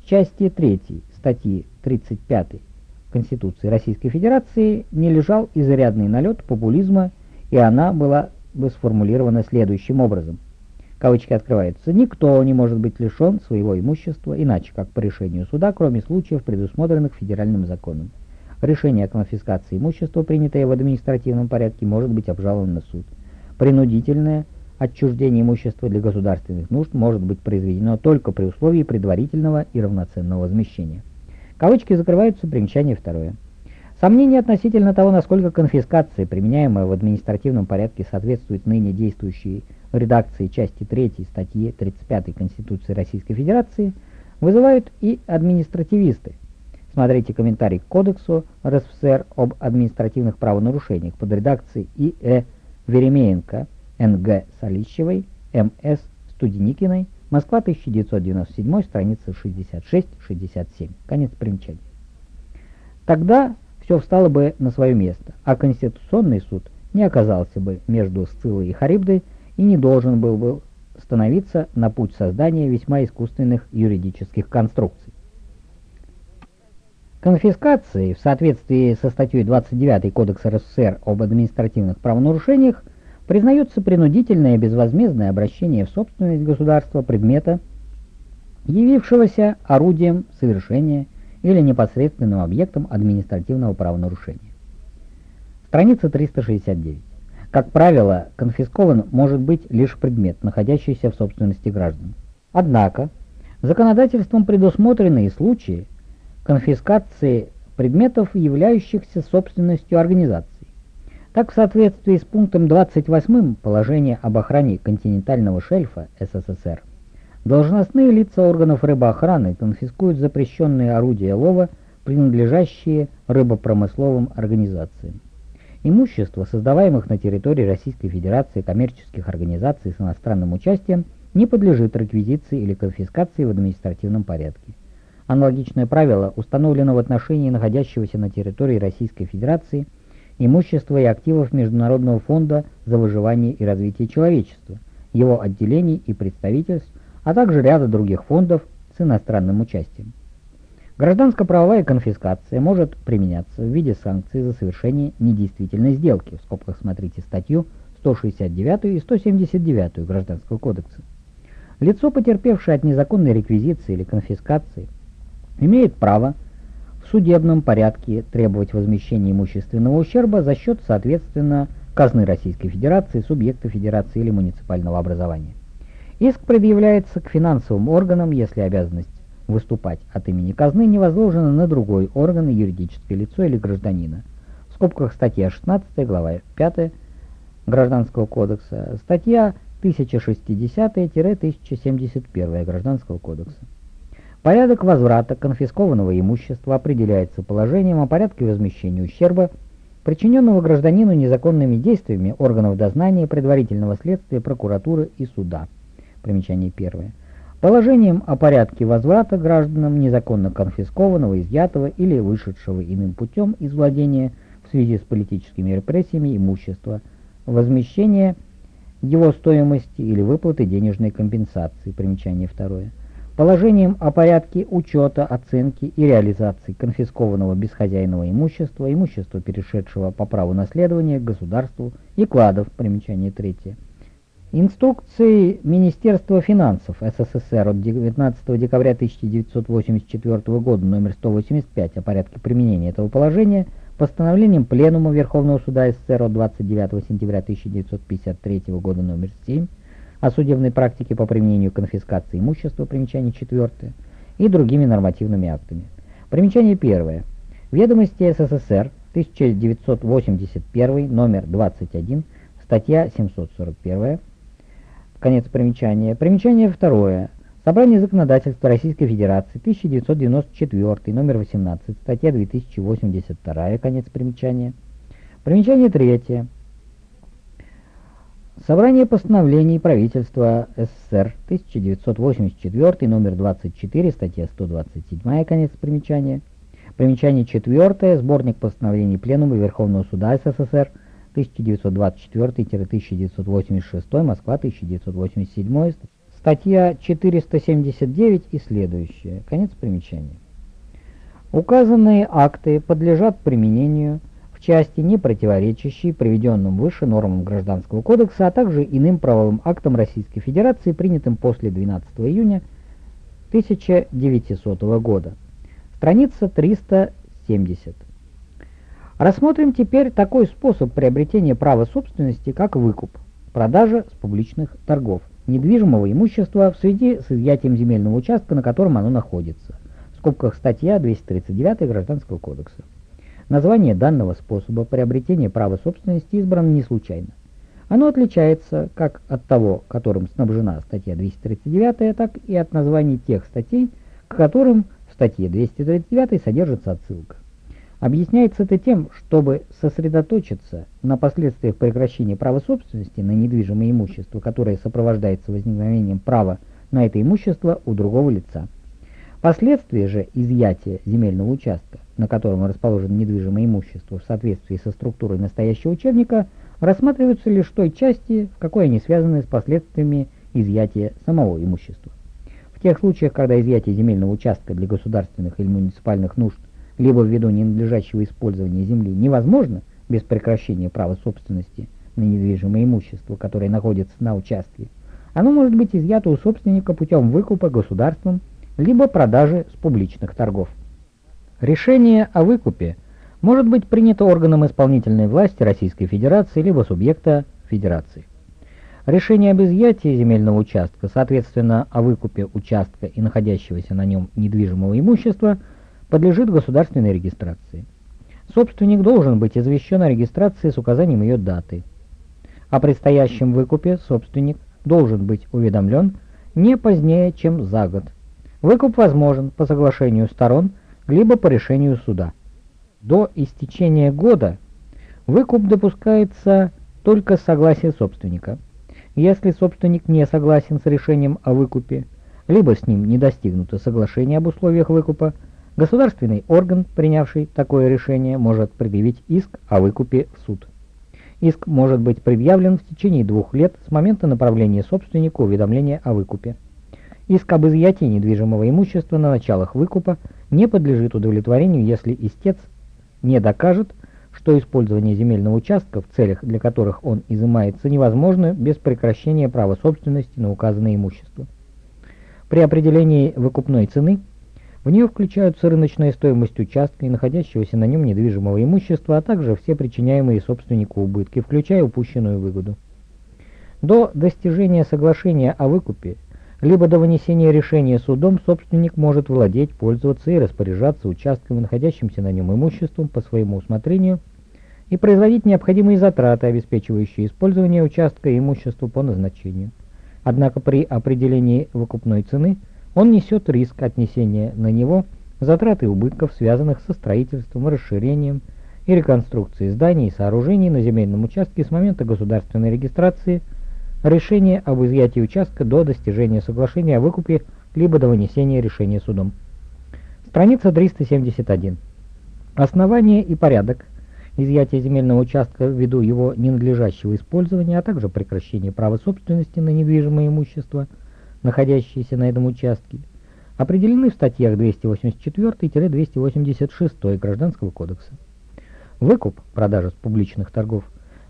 части 3 статьи 35 Конституции Российской Федерации не лежал изрядный налет популизма, и она была бы сформулирована следующим образом. Кавычки открываются. «Никто не может быть лишен своего имущества, иначе как по решению суда, кроме случаев, предусмотренных федеральным законом. Решение о конфискации имущества, принятое в административном порядке, может быть обжаловано на суд. Принудительное – Отчуждение имущества для государственных нужд может быть произведено только при условии предварительного и равноценного возмещения. Кавычки закрываются, примечание второе. Сомнения относительно того, насколько конфискация, применяемая в административном порядке, соответствует ныне действующей редакции части 3 статьи 35 Конституции Российской Федерации, вызывают и административисты. Смотрите комментарий к Кодексу РСФСР об административных правонарушениях под редакцией И.Э. Веремеенко – Н.Г. Солищевой, М.С. Студеникиной, Москва, 1997, страница 66-67. Конец примечания. Тогда все встало бы на свое место, а Конституционный суд не оказался бы между Сциллой и Харибдой и не должен был бы становиться на путь создания весьма искусственных юридических конструкций. Конфискации в соответствии со статьей 29 Кодекса РСФСР об административных правонарушениях признается принудительное безвозмездное обращение в собственность государства предмета, явившегося орудием совершения или непосредственным объектом административного правонарушения. Страница 369. Как правило, конфискован может быть лишь предмет, находящийся в собственности граждан. Однако, законодательством предусмотрены и случаи конфискации предметов, являющихся собственностью организации. Так, в соответствии с пунктом 28 положения об охране континентального шельфа СССР, должностные лица органов рыбоохраны конфискуют запрещенные орудия лова, принадлежащие рыбопромысловым организациям. Имущество, создаваемых на территории Российской Федерации коммерческих организаций с иностранным участием, не подлежит реквизиции или конфискации в административном порядке. Аналогичное правило установлено в отношении находящегося на территории Российской Федерации – имущества и активов Международного фонда за выживание и развитие человечества, его отделений и представительств, а также ряда других фондов с иностранным участием. Гражданско-правовая конфискация может применяться в виде санкций за совершение недействительной сделки, в скобках смотрите статью 169 и 179 Гражданского кодекса. Лицо, потерпевшее от незаконной реквизиции или конфискации, имеет право судебном порядке требовать возмещения имущественного ущерба за счет, соответственно, казны Российской Федерации, субъекта Федерации или муниципального образования. Иск предъявляется к финансовым органам, если обязанность выступать от имени казны не возложена на другой орган, юридическое лицо или гражданина. В скобках статья 16, глава 5 Гражданского кодекса, статья 1060-1071 Гражданского кодекса. Порядок возврата конфискованного имущества определяется положением о порядке возмещения ущерба, причиненного гражданину незаконными действиями органов дознания, предварительного следствия, прокуратуры и суда. Примечание первое. Положением о порядке возврата гражданам незаконно конфискованного, изъятого или вышедшего иным путем из владения в связи с политическими репрессиями имущества, возмещение его стоимости или выплаты денежной компенсации. Примечание второе положением о порядке учета, оценки и реализации конфискованного безхозяйного имущества, имущества, перешедшего по праву наследования к государству и кладов, примечание третье. Инструкции Министерства финансов СССР от 19 декабря 1984 года номер 185 о порядке применения этого положения постановлением Пленума Верховного суда СССР от 29 сентября 1953 года номер 7 о судебной практике по применению конфискации имущества, примечание 4, и другими нормативными актами. Примечание первое. Ведомости СССР, 1981, номер 21, статья 741, конец примечания. Примечание второе. Собрание законодательства Российской Федерации, 1994, номер 18, статья 2082, конец примечания. Примечание третье. Собрание постановлений правительства СССР 1984, номер 24, статья 127, конец примечания. Примечание четвертое. Сборник постановлений Пленума Верховного Суда СССР 1924-1986, Москва 1987, статья 479 и следующее. Конец примечания. Указанные акты подлежат применению в части, не противоречащей приведенным выше нормам Гражданского кодекса, а также иным правовым актам Российской Федерации, принятым после 12 июня 1900 года. Страница 370. Рассмотрим теперь такой способ приобретения права собственности, как выкуп, продажа с публичных торгов, недвижимого имущества в связи с изъятием земельного участка, на котором оно находится. В скобках статья 239 Гражданского кодекса. Название данного способа приобретения права собственности избрано не случайно. Оно отличается как от того, которым снабжена статья 239, так и от названий тех статей, к которым в статье 239 содержится отсылка. Объясняется это тем, чтобы сосредоточиться на последствиях прекращения права собственности на недвижимое имущество, которое сопровождается возникновением права на это имущество у другого лица. Последствия же изъятия земельного участка, на котором расположено недвижимое имущество в соответствии со структурой настоящего учебника, рассматриваются лишь той части, в какой они связаны с последствиями изъятия самого имущества. В тех случаях, когда изъятие земельного участка для государственных или муниципальных нужд либо ввиду ненадлежащего использования земли невозможно без прекращения права собственности на недвижимое имущество, которое находится на участке, оно может быть изъято у собственника путем выкупа государством либо продажи с публичных торгов. Решение о выкупе может быть принято органом исполнительной власти Российской Федерации либо субъекта Федерации. Решение об изъятии земельного участка, соответственно, о выкупе участка и находящегося на нем недвижимого имущества, подлежит государственной регистрации. Собственник должен быть извещен о регистрации с указанием ее даты. О предстоящем выкупе собственник должен быть уведомлен не позднее, чем за год Выкуп возможен по соглашению сторон, либо по решению суда. До истечения года выкуп допускается только с согласия собственника. Если собственник не согласен с решением о выкупе, либо с ним не достигнуто соглашение об условиях выкупа, государственный орган, принявший такое решение, может предъявить иск о выкупе в суд. Иск может быть предъявлен в течение двух лет с момента направления собственнику уведомления о выкупе. Иск об изъятии недвижимого имущества на началах выкупа не подлежит удовлетворению, если истец не докажет, что использование земельного участка в целях, для которых он изымается, невозможно без прекращения права собственности на указанное имущество. При определении выкупной цены в нее включаются рыночная стоимость участка и находящегося на нем недвижимого имущества, а также все причиняемые собственнику убытки, включая упущенную выгоду. До достижения соглашения о выкупе либо до вынесения решения судом собственник может владеть, пользоваться и распоряжаться участком находящимся на нем имуществом по своему усмотрению и производить необходимые затраты, обеспечивающие использование участка и имущества по назначению. Однако при определении выкупной цены Он несет риск отнесения на него затраты убытков, связанных со строительством, расширением и реконструкцией зданий и сооружений на земельном участке с момента государственной регистрации, решения об изъятии участка до достижения соглашения о выкупе либо до вынесения решения судом. Страница 371. Основание и порядок изъятия земельного участка ввиду его ненадлежащего использования, а также прекращение права собственности на недвижимое имущество, находящееся на этом участке, определены в статьях 284-286 Гражданского кодекса. Выкуп, продажа с публичных торгов,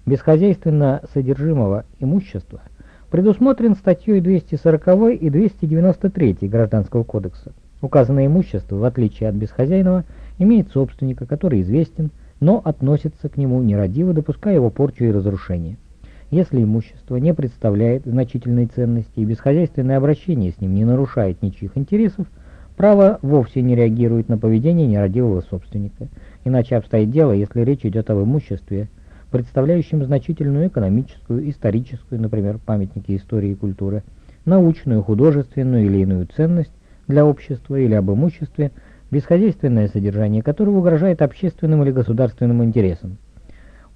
бесхозяйственно содержимого имущества предусмотрен статьей 240 и 293 Гражданского кодекса. Указанное имущество, в отличие от бесхозяйного, имеет собственника, который известен, но относится к нему нерадиво, допуская его порчу и разрушение. Если имущество не представляет значительной ценности и бесхозяйственное обращение с ним не нарушает ничьих интересов, право вовсе не реагирует на поведение нерадивого собственника. Иначе обстоит дело, если речь идет об имуществе, представляющем значительную экономическую, историческую, например, памятники истории и культуры, научную, художественную или иную ценность для общества или об имуществе, бесхозяйственное содержание которого угрожает общественным или государственным интересам.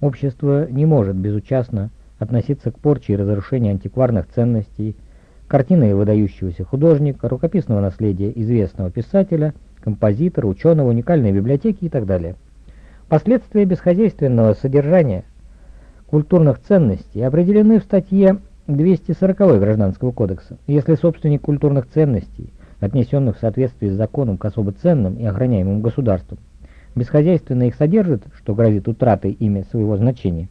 Общество не может безучастно относиться к порче и разрушению антикварных ценностей, картины выдающегося художника, рукописного наследия известного писателя, композитора, ученого, уникальной библиотеки и так далее. Последствия бесхозяйственного содержания культурных ценностей определены в статье 240 Гражданского кодекса. Если собственник культурных ценностей – отнесенных в соответствии с законом к особо ценным и охраняемым государством, бесхозяйственно их содержит, что грозит утратой ими своего значения.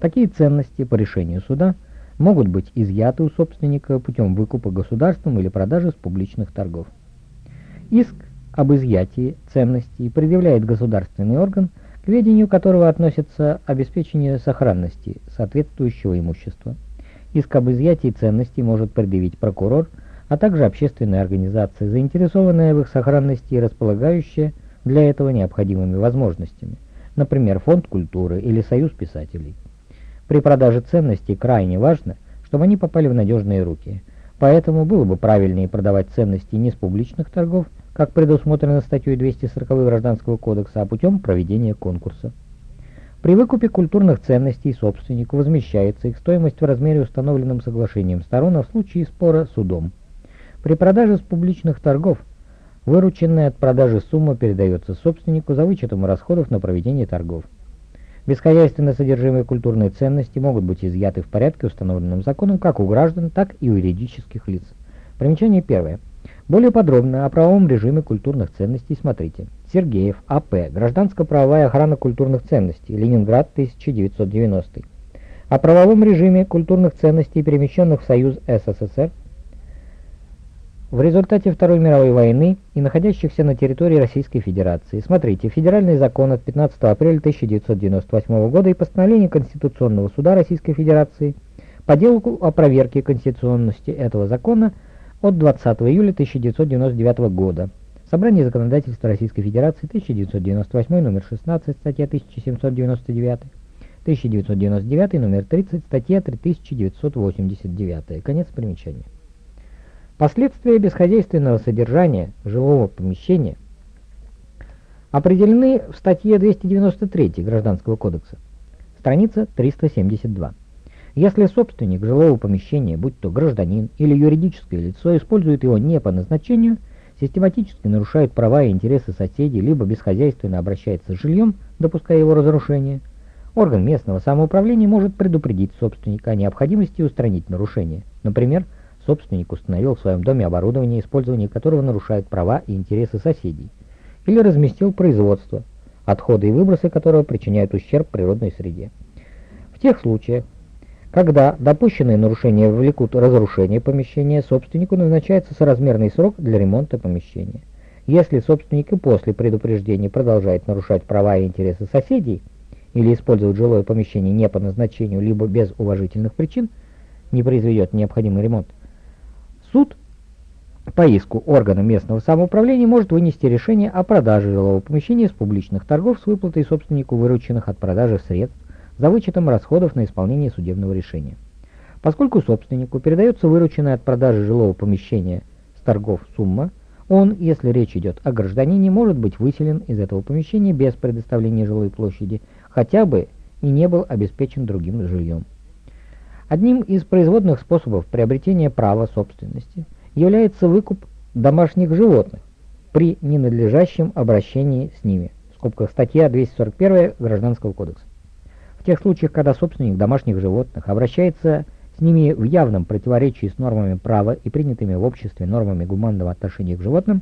Такие ценности по решению суда могут быть изъяты у собственника путем выкупа государством или продажи с публичных торгов. Иск об изъятии ценностей предъявляет государственный орган, к ведению которого относится обеспечение сохранности соответствующего имущества. Иск об изъятии ценностей может предъявить прокурор – а также общественные организации, заинтересованные в их сохранности и располагающие для этого необходимыми возможностями, например, Фонд культуры или Союз писателей. При продаже ценностей крайне важно, чтобы они попали в надежные руки, поэтому было бы правильнее продавать ценности не с публичных торгов, как предусмотрено статьей 240 Гражданского кодекса, а путем проведения конкурса. При выкупе культурных ценностей собственнику возмещается их стоимость в размере установленным соглашением сторон, а в случае спора судом. При продаже с публичных торгов вырученная от продажи сумма передается собственнику за вычетом расходов на проведение торгов. Бесхозяйственно содержимые культурные ценности могут быть изъяты в порядке, установленном законом, как у граждан, так и у юридических лиц. Примечание первое. Более подробно о правовом режиме культурных ценностей смотрите. Сергеев, А.П. Гражданско-правовая охрана культурных ценностей. Ленинград, 1990. О правовом режиме культурных ценностей, перемещенных в Союз СССР в результате Второй мировой войны и находящихся на территории Российской Федерации. Смотрите, Федеральный закон от 15 апреля 1998 года и постановление Конституционного суда Российской Федерации по делу о проверке конституционности этого закона от 20 июля 1999 года. Собрание законодательства Российской Федерации 1998 номер 16, статья 1799, 1999 номер 30, статья 3989. Конец примечания. Последствия бесхозяйственного содержания жилого помещения определены в статье 293 Гражданского кодекса, страница 372. Если собственник жилого помещения, будь то гражданин или юридическое лицо, использует его не по назначению, систематически нарушает права и интересы соседей, либо бесхозяйственно обращается с жильем, допуская его разрушение, орган местного самоуправления может предупредить собственника о необходимости устранить нарушение. Например, собственник установил в своем доме оборудование, использование которого нарушает права и интересы соседей, или разместил производство, отходы и выбросы которого причиняют ущерб природной среде. В тех случаях, когда допущенные нарушения влекут разрушение помещения, собственнику назначается соразмерный срок для ремонта помещения. Если собственник и после предупреждения продолжает нарушать права и интересы соседей или использовать жилое помещение не по назначению, либо без уважительных причин, не произведет необходимый ремонт, Суд по иску органа местного самоуправления может вынести решение о продаже жилого помещения с публичных торгов с выплатой собственнику вырученных от продажи средств за вычетом расходов на исполнение судебного решения. Поскольку собственнику передается вырученное от продажи жилого помещения с торгов сумма, он, если речь идет о гражданине, может быть выселен из этого помещения без предоставления жилой площади, хотя бы и не был обеспечен другим жильем. Одним из производных способов приобретения права собственности является выкуп домашних животных при ненадлежащем обращении с ними. В скобках статья 241 Гражданского кодекса. В тех случаях, когда собственник домашних животных обращается с ними в явном противоречии с нормами права и принятыми в обществе нормами гуманного отношения к животным,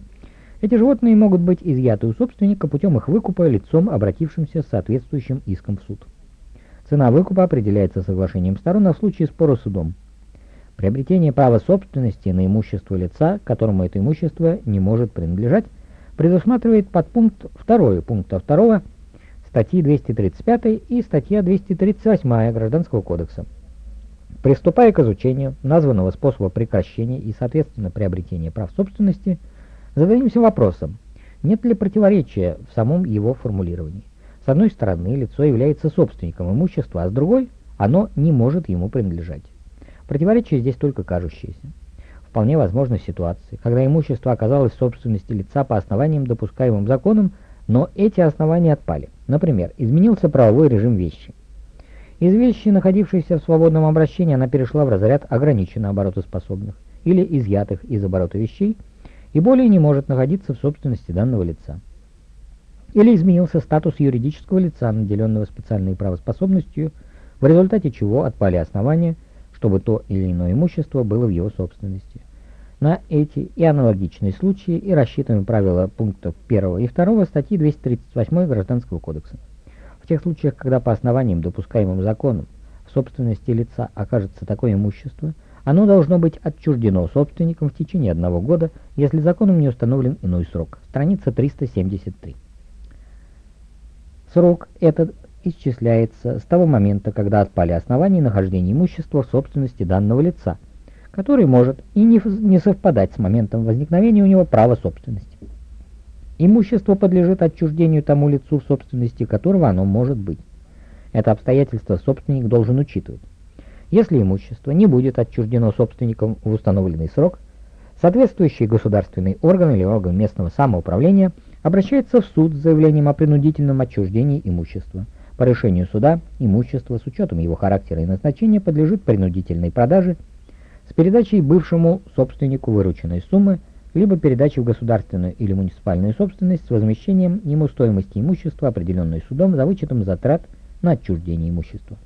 эти животные могут быть изъяты у собственника путем их выкупа лицом, обратившимся с соответствующим иском в суд. Цена выкупа определяется соглашением сторон, а в случае спора судом. Приобретение права собственности на имущество лица, которому это имущество не может принадлежать, предусматривает подпункт 2 пункта 2 статьи 235 и статья 238 Гражданского кодекса. Приступая к изучению названного способа прекращения и, соответственно, приобретения прав собственности, задаемся вопросом, нет ли противоречия в самом его формулировании. С одной стороны, лицо является собственником имущества, а с другой, оно не может ему принадлежать. Противоречие здесь только кажущееся. Вполне возможны ситуации, когда имущество оказалось в собственности лица по основаниям, допускаемым законом, но эти основания отпали. Например, изменился правовой режим вещи. Из вещи, находившейся в свободном обращении, она перешла в разряд ограниченно оборотоспособных или изъятых из оборота вещей и более не может находиться в собственности данного лица или изменился статус юридического лица, наделенного специальной правоспособностью, в результате чего отпали основания, чтобы то или иное имущество было в его собственности. На эти и аналогичные случаи и рассчитаны правила пунктов 1 и 2 статьи 238 Гражданского кодекса. В тех случаях, когда по основаниям, допускаемым законом, в собственности лица окажется такое имущество, оно должно быть отчуждено собственником в течение одного года, если законом не установлен иной срок. Страница 373. Срок этот исчисляется с того момента, когда отпали основания нахождения имущества в собственности данного лица, который может и не, не совпадать с моментом возникновения у него права собственности. Имущество подлежит отчуждению тому лицу, в собственности которого оно может быть. Это обстоятельство собственник должен учитывать. Если имущество не будет отчуждено собственником в установленный срок, соответствующий государственный орган или орган местного самоуправления – обращается в суд с заявлением о принудительном отчуждении имущества. По решению суда имущество с учетом его характера и назначения подлежит принудительной продаже с передачей бывшему собственнику вырученной суммы, либо передаче в государственную или муниципальную собственность с возмещением ему стоимости имущества, определенной судом за вычетом затрат на отчуждение имущества.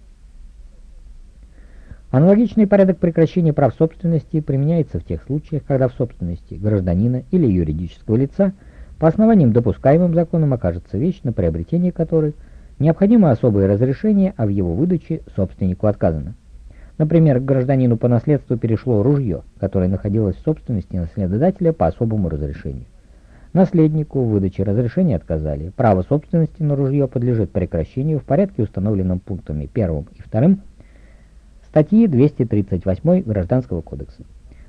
Аналогичный порядок прекращения прав собственности применяется в тех случаях, когда в собственности гражданина или юридического лица – по основаниям, допускаемым законом, окажется вещь, на приобретение которой необходимо особое разрешение, а в его выдаче собственнику отказано. Например, к гражданину по наследству перешло ружье, которое находилось в собственности наследодателя по особому разрешению. Наследнику в выдаче разрешения отказали. Право собственности на ружье подлежит прекращению в порядке, установленном пунктами 1 и 2 статьи 238 Гражданского кодекса.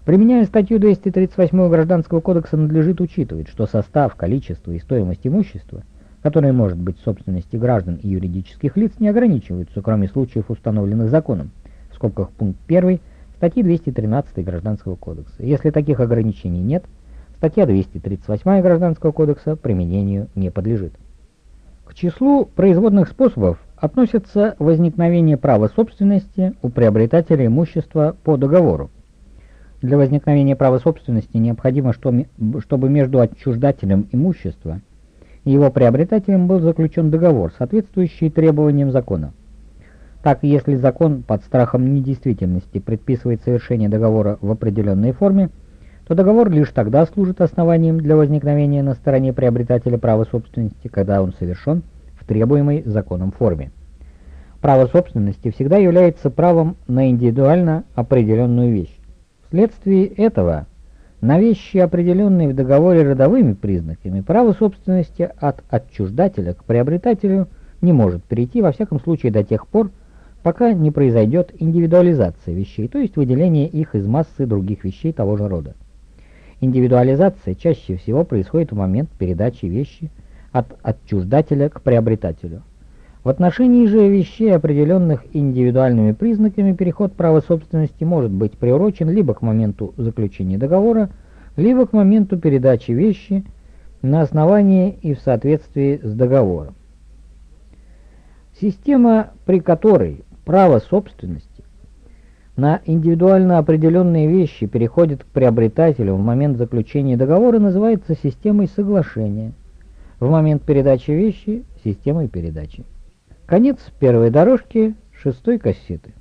Применяя статью 238 Гражданского кодекса, надлежит учитывать, что состав, количество и стоимость имущества, которое может быть в собственности граждан и юридических лиц, не ограничиваются, кроме случаев, установленных законом, скобках пункт 1 статьи 213 Гражданского кодекса. Если таких ограничений нет, статья 238 Гражданского кодекса применению не подлежит. К числу производных способов относятся возникновение права собственности у приобретателя имущества по договору, для возникновения права собственности необходимо, чтобы между отчуждателем имущества и его приобретателем был заключен договор, соответствующий требованиям закона. Так, если закон под страхом недействительности предписывает совершение договора в определенной форме, то договор лишь тогда служит основанием для возникновения на стороне приобретателя права собственности, когда он совершен в требуемой законом форме. Право собственности всегда является правом на индивидуально определенную вещь. Вследствие этого на вещи, определенные в договоре родовыми признаками, право собственности от отчуждателя к приобретателю не может перейти, во всяком случае, до тех пор, пока не произойдет индивидуализация вещей, то есть выделение их из массы других вещей того же рода. Индивидуализация чаще всего происходит в момент передачи вещи от отчуждателя к приобретателю. В отношении же вещей, определенных индивидуальными признаками, переход права собственности может быть приурочен либо к моменту заключения договора, либо к моменту передачи вещи на основании и в соответствии с договором. Система, при которой право собственности на индивидуально определенные вещи переходит к приобретателю в момент заключения договора, называется системой соглашения. В момент передачи вещи – системой передачи. Конец первой дорожки шестой кассеты.